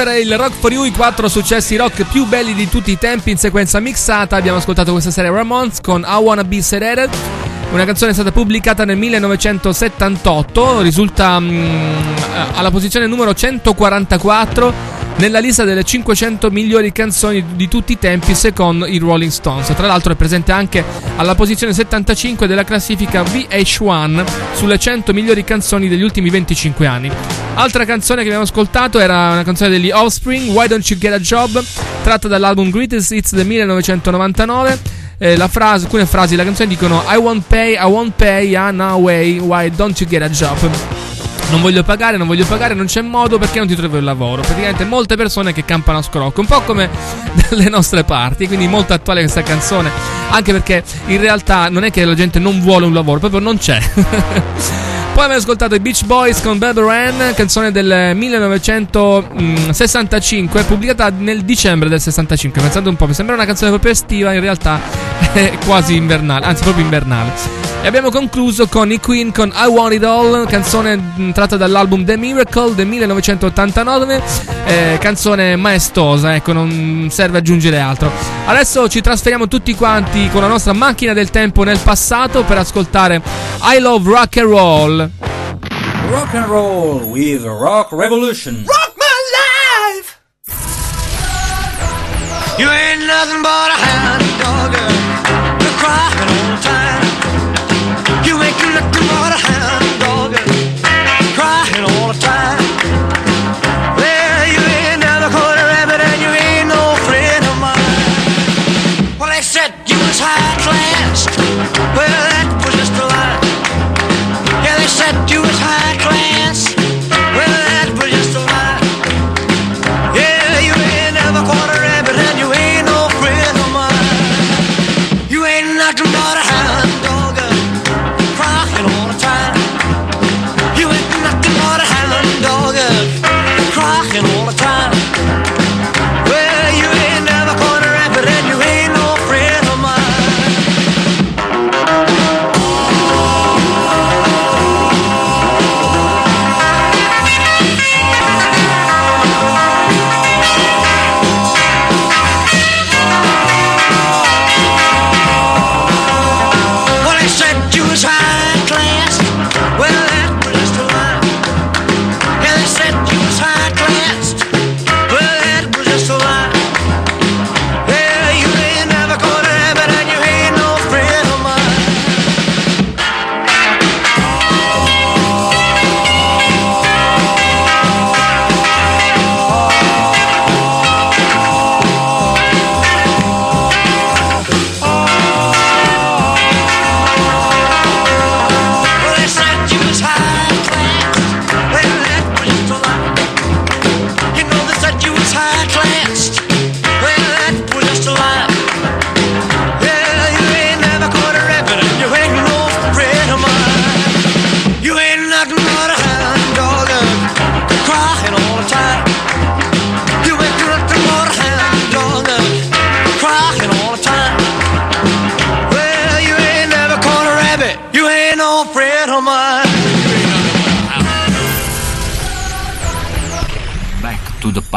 Era il Rock for You, i quattro successi rock più belli di tutti i tempi in sequenza mixata. Abbiamo ascoltato questa serie Ramones con I Wanna Be Sedated. Una canzone è stata pubblicata nel 1978, risulta mm, alla posizione numero 144 nella lista delle 500 migliori canzoni di tutti i tempi secondo i Rolling Stones. Tra l'altro è presente anche alla posizione 75 della classifica VH1 sulle 100 migliori canzoni degli ultimi 25 anni. Altra canzone che abbiamo ascoltato era una canzone degli Offspring, Why Don't You Get a Job, tratta dall'album Greatest Hits del 1999. Eh, frase, alcune frasi della canzone dicono I won't pay, I won't pay, yeah, no way, why don't you get a job? Non voglio pagare, non voglio pagare, non c'è modo perché non ti trovo il lavoro. Praticamente molte persone che campano a scrocco, un po' come *laughs* dalle nostre parti, quindi molto attuale questa canzone, anche perché in realtà non è che la gente non vuole un lavoro, proprio non c'è. *laughs* Poi abbiamo ascoltato i Beach Boys con Bad Ran, canzone del 1965, pubblicata nel dicembre del 65. Pensate un po', mi sembra una canzone proprio estiva, in realtà *laughs* è quasi invernale, anzi proprio invernale. E abbiamo concluso con i Queen con I Want It All, canzone mh, tratta dall'album The Miracle del 1989, eh, canzone maestosa, ecco, non serve aggiungere altro. Adesso ci trasferiamo tutti quanti con la nostra macchina del tempo nel passato per ascoltare I Love Rock and Roll. Rock and roll with Rock Revolution. Rock my life. You ain't nothing but a hound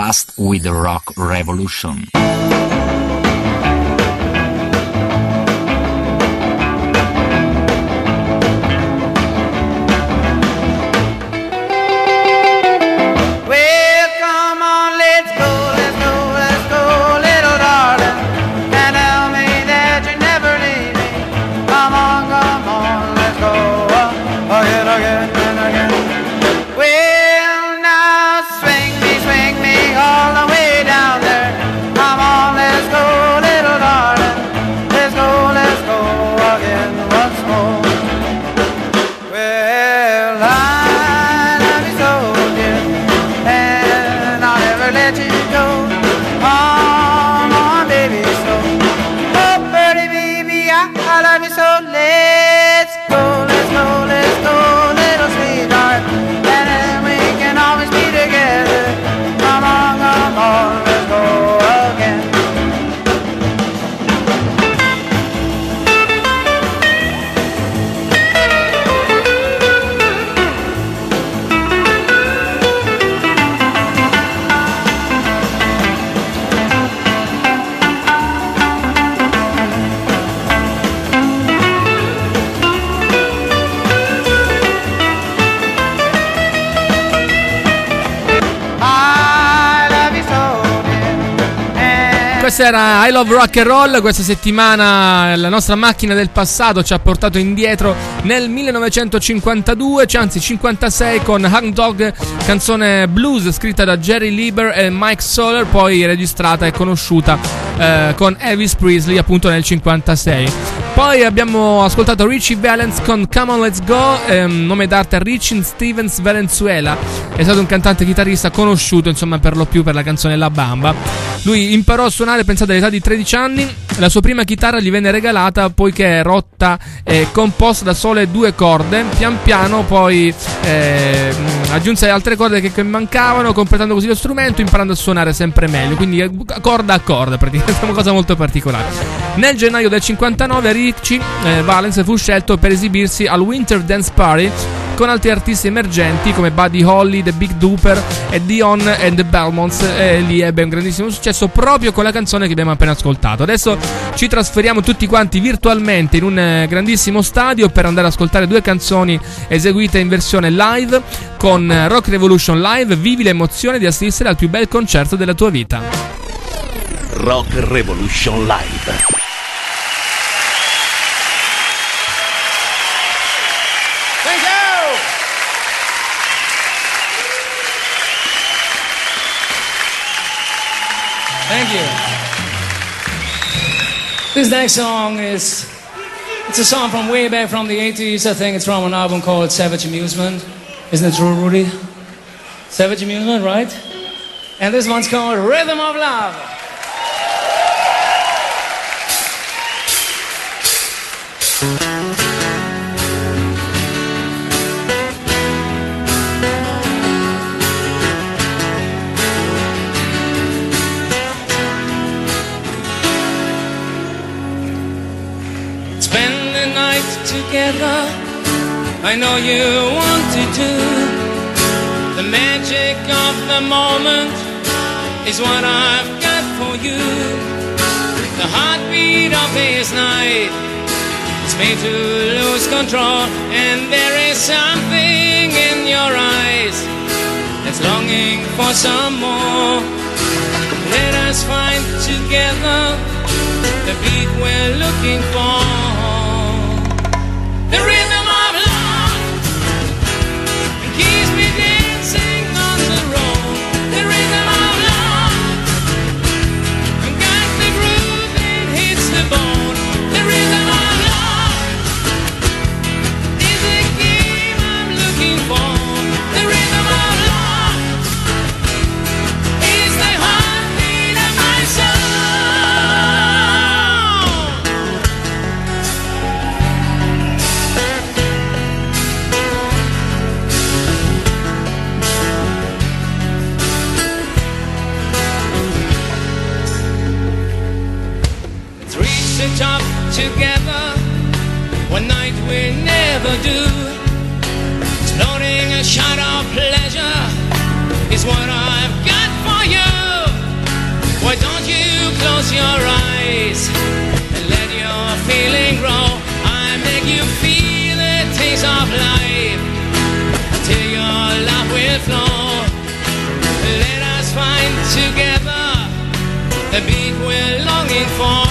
past with the Rock Revolution. Era I Love Rock and Roll. Questa settimana la nostra macchina del passato ci ha portato indietro nel 1952, cioè anzi 56 con Hang Dog, canzone blues scritta da Jerry Lieber e Mike Soler, poi registrata e conosciuta eh, con Elvis Presley appunto nel 56. Poi abbiamo ascoltato Richie Valens con Come On Let's Go, ehm, nome d'arte Richie Stevens Valenzuela. È stato un cantante chitarrista conosciuto, insomma, per lo più per la canzone La Bamba. Lui imparò a suonare, pensate, all'età di 13 anni. La sua prima chitarra gli venne regalata poiché è rotta e composta da sole due corde. Pian piano poi eh, aggiunse altre corde che, che mancavano, completando così lo strumento, imparando a suonare sempre meglio. Quindi eh, corda a corda, praticamente, è *laughs* una cosa molto particolare. Nel gennaio del 59 Richie eh, Valens fu scelto per esibirsi al Winter Dance Party con altri artisti emergenti come Buddy Holly, The Big Duper e Dion and the Belmonts e lì ebbe un grandissimo successo proprio con la canzone che abbiamo appena ascoltato. Adesso ci trasferiamo tutti quanti virtualmente in un eh, grandissimo stadio per andare ad ascoltare due canzoni eseguite in versione live con eh, Rock Revolution Live. Vivi l'emozione di assistere al più bel concerto della tua vita. Rock Revolution Live. Thank you. This next song is it's a song from way back from the 80s. I think it's from an album called Savage Amusement. Isn't it true, Rudy? Savage Amusement, right? And this one's called Rhythm of Love. I know you wanted to. Do the magic of the moment is what I've got for you. The heartbeat of this night is made to lose control, and there is something in your eyes that's longing for some more. Let us find together the beat we're looking for. The rhythm never do. Exploring a shot of pleasure is what I've got for you. Why don't you close your eyes and let your feeling grow? I make you feel the taste of life until your love will flow. Let us find together the beat we're longing for.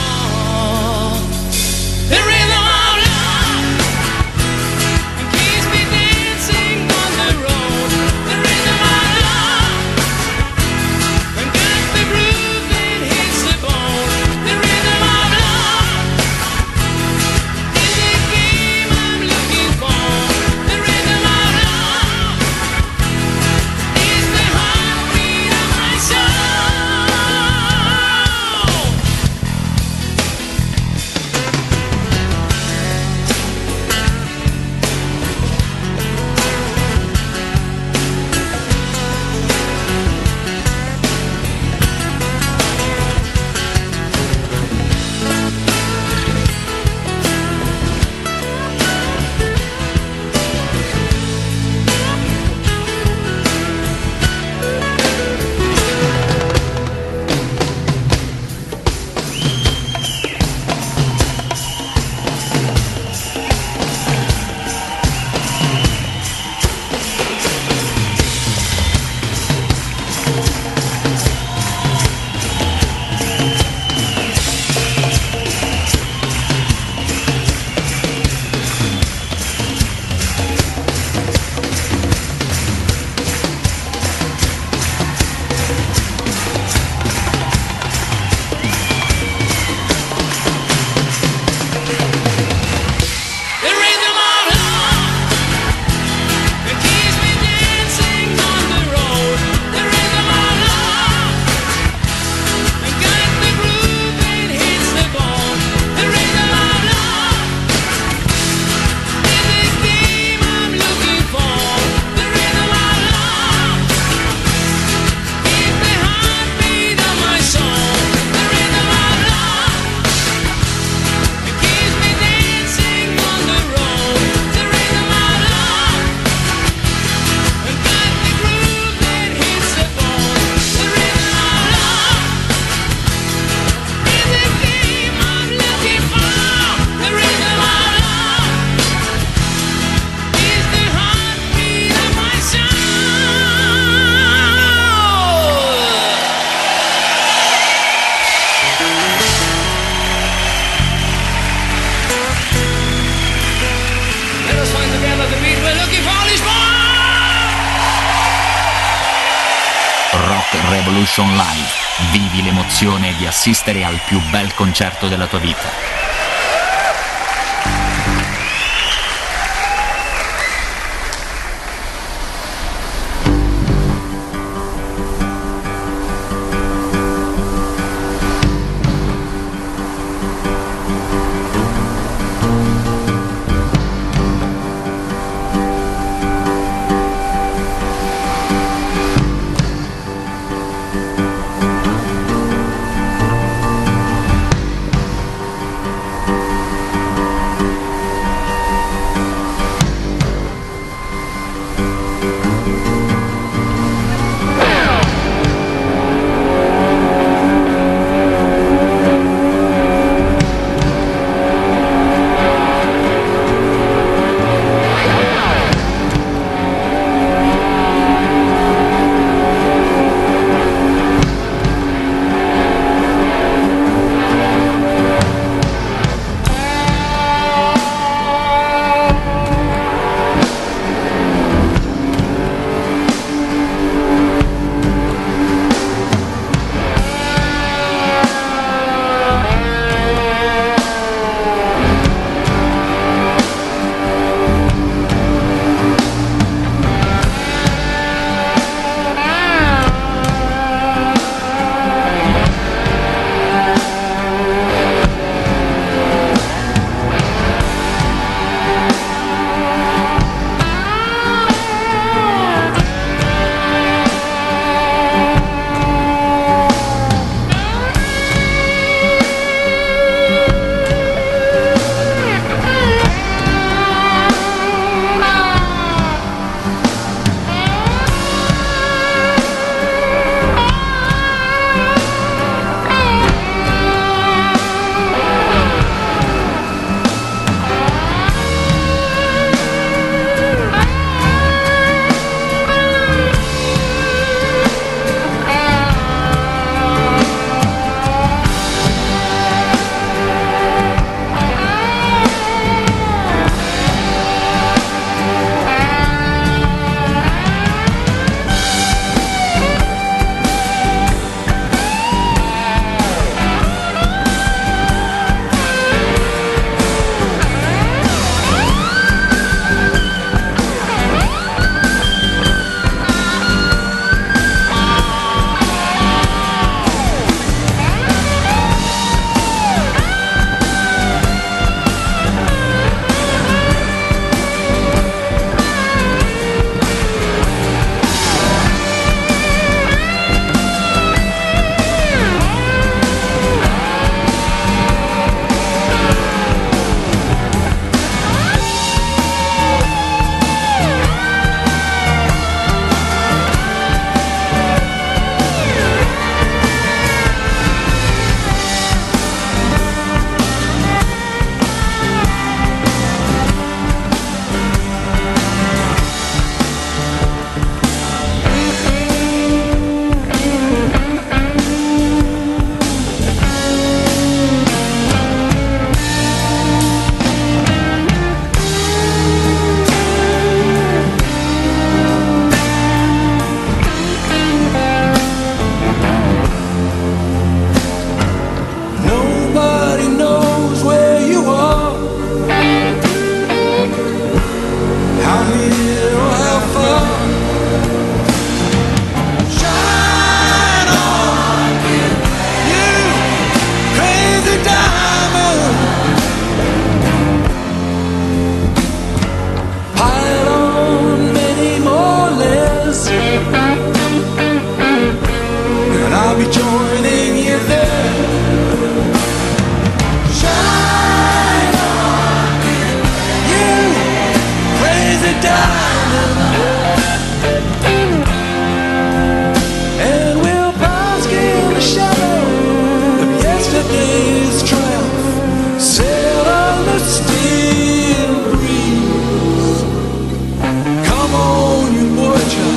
Assistere al più bel concerto della tua vita.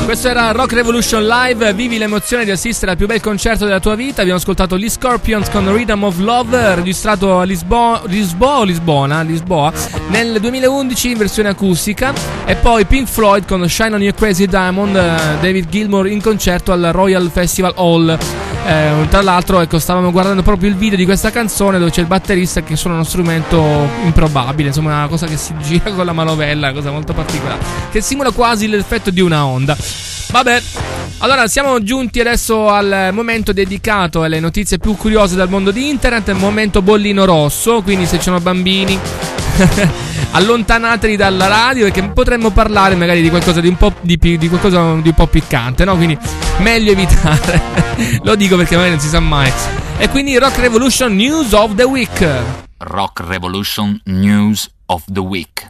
Questo era Rock Revolution Live, vivi l'emozione di assistere al più bel concerto della tua vita. Abbiamo ascoltato gli Scorpions con Rhythm of Love, registrato a Lisbo- Lisboa, Lisbona, Lisboa, nel 2011 in versione acustica. E poi Pink Floyd con Shine on Your Crazy Diamond, eh, David Gilmour in concerto al Royal Festival Hall. Eh, tra l'altro, ecco, stavamo guardando proprio il video di questa canzone dove c'è il batterista che suona uno strumento improbabile, insomma, una cosa che si *laughs* gira con la manovella, una cosa molto particolare, che simula quasi l'effetto di una onda. Vabbè, allora siamo giunti adesso al momento dedicato alle notizie più curiose dal mondo di internet, momento bollino rosso, quindi se ci sono bambini *laughs* allontanateli dalla radio perché potremmo parlare magari di qualcosa di un po', di, di qualcosa di un po' piccante, no? Quindi meglio evitare. *laughs* Lo dico perché magari non si sa mai. E quindi Rock Revolution News of the Week. Rock Revolution News of the Week.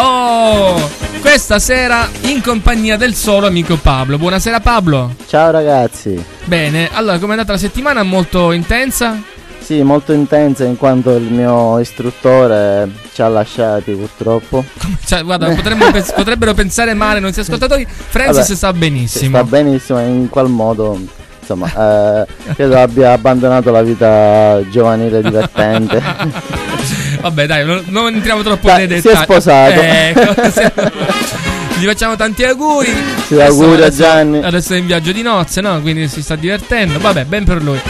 Oh, questa sera in compagnia del solo amico Pablo. Buonasera Pablo. Ciao ragazzi. Bene, allora com'è andata la settimana? Molto intensa? Sì, molto intensa in quanto il mio istruttore ci ha lasciati purtroppo. *laughs* Cioè, guarda, pens- *laughs* potrebbero pensare male i nostri ascoltatori. Francis Vabbè, sta benissimo. Sta benissimo, in qual modo insomma, eh, credo abbia abbandonato la vita giovanile divertente. *laughs* Vabbè, dai, non, non entriamo troppo Dai, nei si è dettagli. sposato. Ecco, si- Gli facciamo tanti auguri. Sì, auguri a Gianni. Adesso è in viaggio di nozze, no? Quindi si sta divertendo. Vabbè, ben per lui.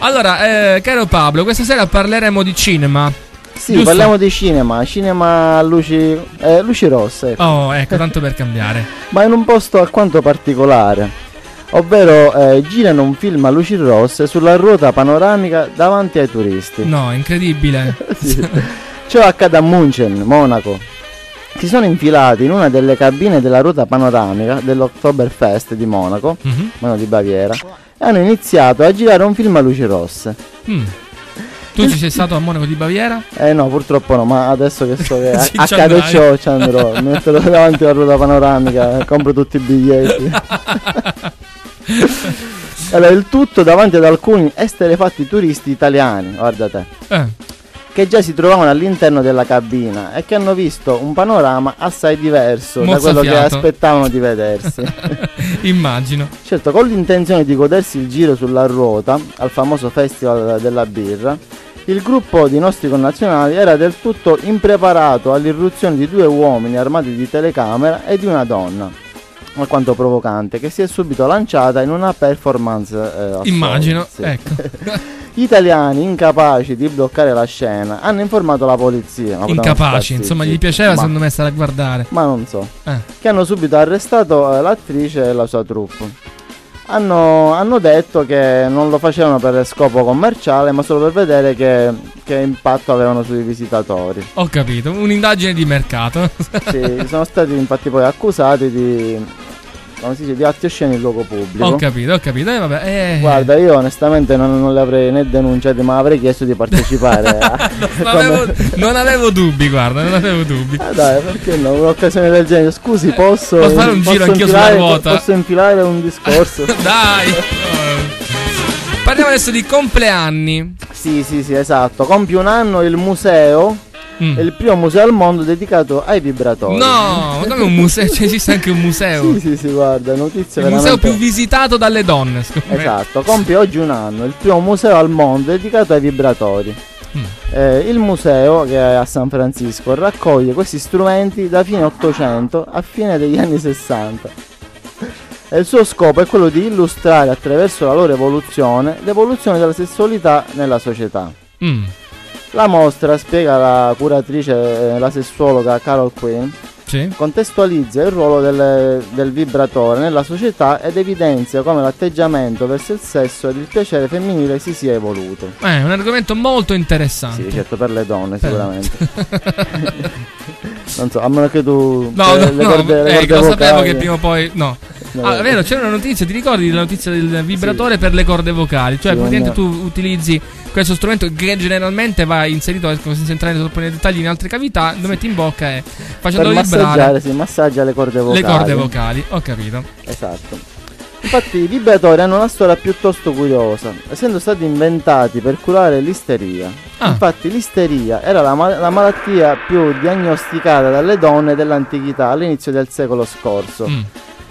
Allora, eh, caro Pablo, questa sera parleremo di cinema. Sì, Giusto? parliamo di cinema, cinema a luci, eh, luci rosse, ecco. Oh, ecco, tanto per cambiare. *laughs* ma in un posto alquanto particolare. Ovvero eh, girano un film a luci rosse sulla ruota panoramica davanti ai turisti. No, incredibile. *laughs* Sì. Ciò accade a München, Monaco. Si sono infilati in una delle cabine della ruota panoramica dell'Oktoberfest di Monaco, Mhm. meno di Baviera, e hanno iniziato a girare un film a luci rosse. Mm. Tu ci sei stato a Monaco di Baviera? Eh no, purtroppo no, ma adesso che so *laughs* che Sì, accade ciò ci andrò, metterò davanti alla ruota panoramica e compro tutti i biglietti. *laughs* Allora, il tutto davanti ad alcuni esterefatti turisti italiani, guarda te, Eh. Che già si trovavano all'interno della cabina e che hanno visto un panorama assai diverso da quello che Mozzafiato. aspettavano di vedersi. *laughs* Immagino. Certo, con l'intenzione di godersi il giro sulla ruota al famoso festival della birra, il gruppo di nostri connazionali era del tutto impreparato all'irruzione di due uomini armati di telecamera e di una donna, alquanto provocante, che si è subito lanciata in una performance. eh, Immagino, ecco. *laughs* Gli italiani incapaci di bloccare la scena hanno informato la polizia. ma Incapaci, insomma, gli piaceva Ma- secondo me stare a guardare. ma non so. Eh. Che hanno subito arrestato eh, l'attrice e la sua troupe. Hanno, hanno detto che non lo facevano per scopo commerciale, ma solo per vedere che, che impatto avevano sui visitatori. Ho capito, un'indagine di mercato. Sì, sono stati infatti poi accusati di, come si dice, di atti osceni in luogo pubblico. ho capito, ho capito. Eh, vabbè, eh. Guarda, io onestamente non, non avrei né denunciati, ma avrei chiesto di partecipare. a- *laughs* non, avevo, non avevo dubbi, guarda, non avevo dubbi. Eh dai, perché no? Un'occasione del genere. Scusi, posso. posso fare un posso giro anch'io sulla infilare- ruota? Posso infilare un discorso? *laughs* Dai. Parliamo adesso di compleanni. Sì, sì, sì, esatto. Compie un anno il museo. Mm. È il primo museo al mondo dedicato ai vibratori. No, ma come un museo? Cioè, esiste anche un museo. *laughs* Sì, sì, sì, guarda, notizia Il museo veramente... più visitato dalle donne, secondo me. Esatto, compie oggi un anno, il primo museo al mondo dedicato ai vibratori. Mm. Eh, il museo, che è a San Francisco, raccoglie questi strumenti da fine 800 a fine degli anni 60. E il suo scopo è quello di illustrare attraverso la loro evoluzione l'evoluzione della sessualità nella società. Mm. La mostra, spiega la curatrice, eh, la sessuologa Carol Quinn, Sì. contestualizza il ruolo del, del vibratore nella società ed evidenzia come l'atteggiamento verso il sesso ed il piacere femminile si sia evoluto. Eh, è un argomento molto interessante. Sì, certo, per le donne Per- sicuramente. *laughs* non so, a meno che tu... No, le- no, le no, corde- le eh, lo sapevo che prima o poi. No. No, Ah, no. è vero, c'era una notizia, ti ricordi la notizia del vibratore per le corde vocali? Cioè, Sì, praticamente un- tu utilizzi questo strumento che generalmente va inserito, ecco, senza entrare troppo nei dettagli, in altre cavità, lo metti in bocca e Per facendolo vibrare massaggiare, sì, massaggia le corde vocali. le corde vocali. Ho capito. Esatto. Infatti i vibratori hanno una storia piuttosto curiosa, essendo stati inventati per curare l'isteria. Ah. Infatti l'isteria era la, ma- la malattia più diagnosticata dalle donne dell'antichità all'inizio del secolo scorso. Mm.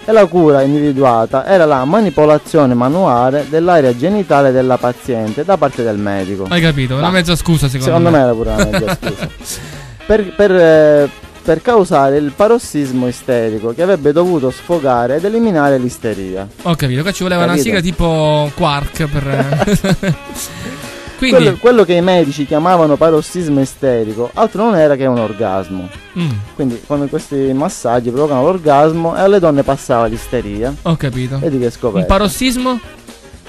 E la cura individuata era la manipolazione manuale dell'area genitale della paziente da parte del medico. Hai capito? Una Ma- mezza scusa secondo, Secondo me era pure una mezza *laughs* scusa. per, per, eh, per causare il parossismo isterico che avrebbe dovuto sfogare ed eliminare l'isteria. Ho capito, qua ci voleva una Capito? sigla tipo Quark per... *laughs* Quindi... Quello, quello che i medici chiamavano parossismo isterico altro non era che un orgasmo. Mm, Quindi con questi massaggi provocano l'orgasmo e alle donne passava l'isteria. ho capito. Vedi che Un scoperto. parossismo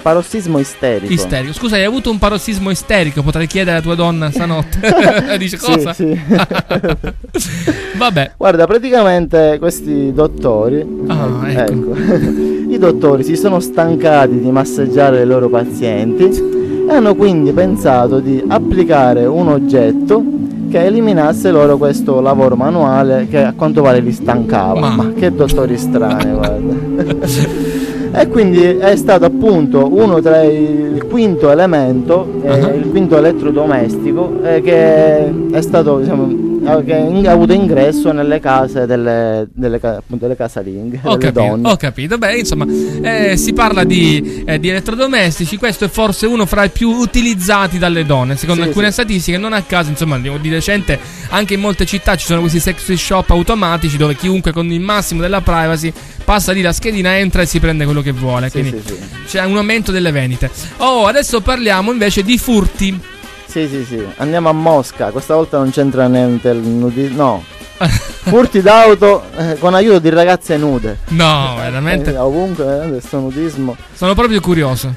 parossismo isterico. isterico. Scusa, hai avuto un parossismo isterico? Potrei chiedere alla tua donna stanotte. *laughs* Dice Sì, cosa? sì. *laughs* Vabbè. Guarda, praticamente questi dottori, Ah, eh, ecco. *laughs* i dottori si sono stancati di massaggiare i loro pazienti e hanno quindi pensato di applicare un oggetto che eliminasse loro questo lavoro manuale che a quanto pare li stancava. Ma- Ma, che dottori strani, *laughs* guarda. *laughs* E quindi è stato appunto uno tra il quinto elemento, eh, Ah. il quinto elettrodomestico, eh, che è stato diciamo, che ha avuto ingresso nelle case delle, delle, delle casalinghe, Ho delle capito, donne. ho capito. Beh, insomma, eh, si parla di, eh, di elettrodomestici. Questo è forse uno fra i più utilizzati dalle donne. Secondo Sì, alcune sì. statistiche, non a caso, insomma, di, recente anche in molte città ci sono questi sexy shop automatici dove chiunque con il massimo della privacy passa lì la schedina, entra e si prende quello che vuole. Sì, Quindi c'è un aumento delle vendite. Oh, adesso parliamo invece di furti. Sì, sì, sì. Andiamo a Mosca. Questa volta non c'entra niente il nudismo. No. *laughs* Furti d'auto eh, con aiuto di ragazze nude. No, veramente. Eh, ovunque, veramente, questo nudismo. Sono proprio curioso.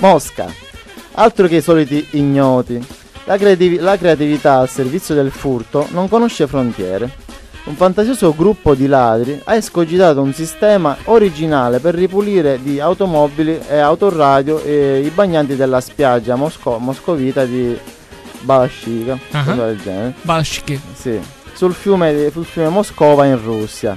Mosca. Altro che i soliti ignoti. La, creativi- la creatività al servizio del furto non conosce frontiere. Un fantasioso gruppo di ladri ha escogitato un sistema originale per ripulire di automobili e autoradio e i bagnanti della spiaggia mosco- moscovita di Balashika, qualcosa del genere. Sì, sul fiume, sul fiume Moscova in Russia.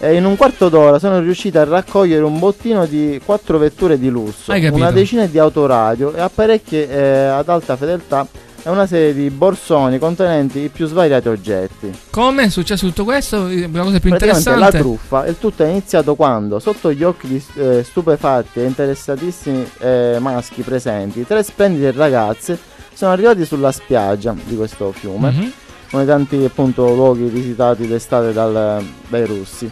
E in un quarto d'ora sono riusciti a raccogliere un bottino di quattro vetture di lusso, una decina di autoradio e apparecchi eh, ad alta fedeltà e una serie di borsoni contenenti i più svariati oggetti. Come è successo tutto questo? La cosa più interessante. la truffa, il tutto è iniziato quando, sotto gli occhi di eh, stupefatti e interessatissimi eh, maschi presenti, tre splendide ragazze sono arrivati sulla spiaggia di questo fiume, Mhm. uno dei tanti appunto luoghi visitati d'estate dal- dai russi.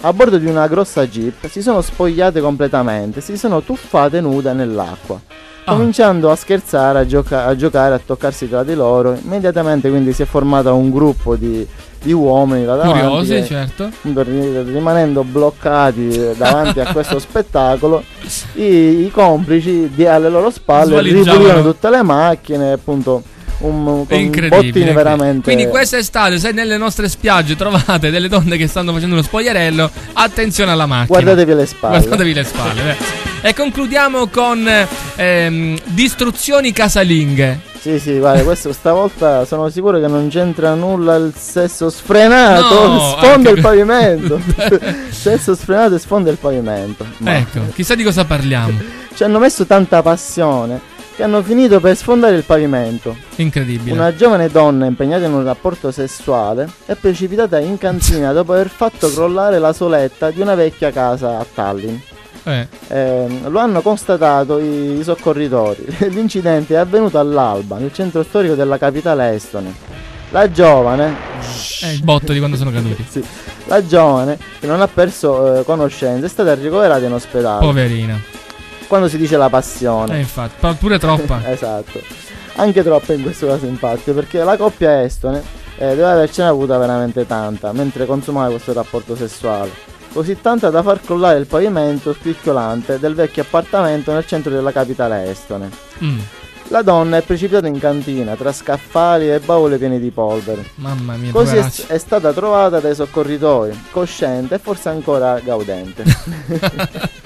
A bordo di una grossa jeep si sono spogliate completamente, si sono tuffate nude nell'acqua. Ah. Cominciando a scherzare, a, gioca- a giocare, a toccarsi tra di loro, immediatamente quindi si è formato un gruppo di, di uomini là davanti Curiosi, che- certo. rimanendo bloccati davanti a questo *laughs* spettacolo, i, i complici di, alle loro spalle ripulivano tutte le macchine, appunto, un, un- bottini veramente. Quindi quest'estate, se nelle nostre spiagge trovate delle donne che stanno facendo uno spogliarello, attenzione alla macchina. Guardatevi le spalle. Guardatevi le spalle. E concludiamo con ehm, distruzioni casalinghe. Sì, sì, guarda, questo stavolta sono sicuro che non c'entra nulla il sesso sfrenato, No, sfonda anche- il pavimento. *laughs* sesso sfrenato e sfonda il pavimento. Ma Ecco, chissà di cosa parliamo. ci hanno messo tanta passione che hanno finito per sfondare il pavimento. Incredibile. Una giovane donna impegnata in un rapporto sessuale è precipitata in cantina dopo aver fatto crollare la soletta di una vecchia casa a Tallinn. Eh, Ehm, lo hanno constatato i, i soccorritori. *laughs* L'incidente è avvenuto all'alba, nel centro storico della capitale estone. La giovane, è il botto di quando sono caduti. *laughs* sì, la giovane che non ha perso eh, conoscenza è stata ricoverata in ospedale. Poverina. Quando si dice la passione. Eh, infatti, pure troppa. *laughs* esatto. Anche troppa in questo caso infatti, perché la coppia estone eh, deve avercene avuta veramente tanta mentre consumava questo rapporto sessuale. Così tanta da far crollare il pavimento scricchiolante del vecchio appartamento nel centro della capitale estone. Mm, La donna è precipitata in cantina tra scaffali e baule pieni di polvere. mamma mia, Così è, è stata trovata dai soccorritori, cosciente e forse ancora gaudente. *laughs*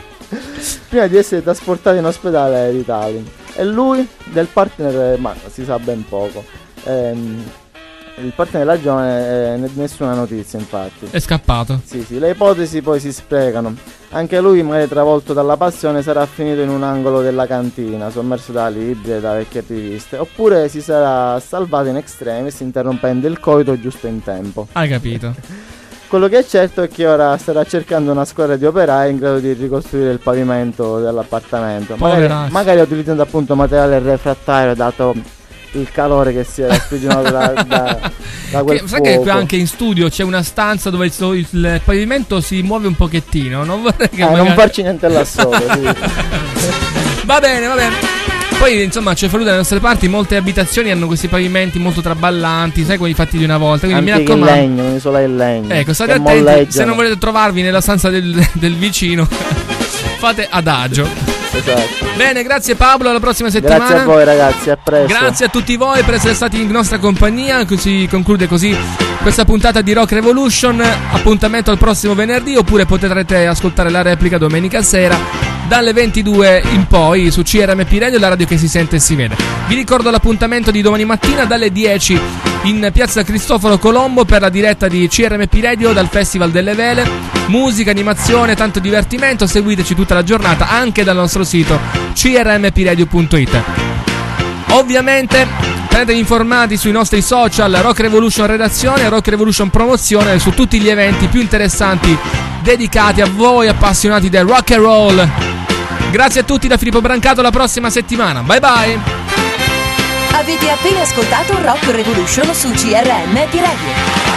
Prima di essere trasportata in ospedale di Tallinn. E lui del partner, ma si sa ben poco. Ehm, il partner della giovane, eh, ne- nessuna notizia infatti. È scappato. Sì, sì, le ipotesi poi si spiegano. Anche lui, magari travolto dalla passione, sarà finito in un angolo della cantina, sommerso da libri e da vecchie riviste. Oppure si sarà salvato in extremis, interrompendo il coito giusto in tempo. Hai capito? *laughs* Quello che è certo è che ora starà cercando una squadra di operai in grado di ricostruire il pavimento dell'appartamento. Magari, magari utilizzando appunto materiale refrattario dato il calore che si era sprigionato da, da, da *laughs* quel Che- sai che qui anche in studio c'è una stanza dove il, il pavimento si muove un pochettino. Non vorrei che non magari- farci niente là sopra. *laughs* sì. Va bene, va bene. Poi insomma c'è voluto dalle nostre parti molte abitazioni hanno questi pavimenti molto traballanti, sai quelli fatti di una volta. Quindi mi Antichi in raccomando. legno, un'isola in legno. Ecco, state attenti. Se molleggiano. non volete trovarvi nella stanza del, *laughs* del vicino, fate adagio. Esatto. Bene, grazie Pablo, alla prossima settimana. Grazie a voi ragazzi, a presto. Grazie a tutti voi per essere stati in nostra compagnia. Si conclude così questa puntata di Rock Revolution. Appuntamento al prossimo venerdì, oppure potrete ascoltare la replica domenica sera dalle 22 in poi su CRMP Radio, la radio che si sente e si vede. Vi ricordo l'appuntamento di domani mattina dalle 10 in piazza Cristoforo Colombo per la diretta di CRMP Radio dal Festival delle Vele. Musica, animazione, tanto divertimento. Seguiteci tutta la giornata anche dal nostro sito crmpradio.it. Ovviamente tenetevi informati sui nostri social Rock Revolution Redazione, Rock Revolution Promozione e su tutti gli eventi più interessanti dedicati a voi appassionati del rock and roll. Grazie a tutti da Filippo Brancato, alla prossima settimana. Bye bye! Avete appena ascoltato Rock Revolution su CRM Radio.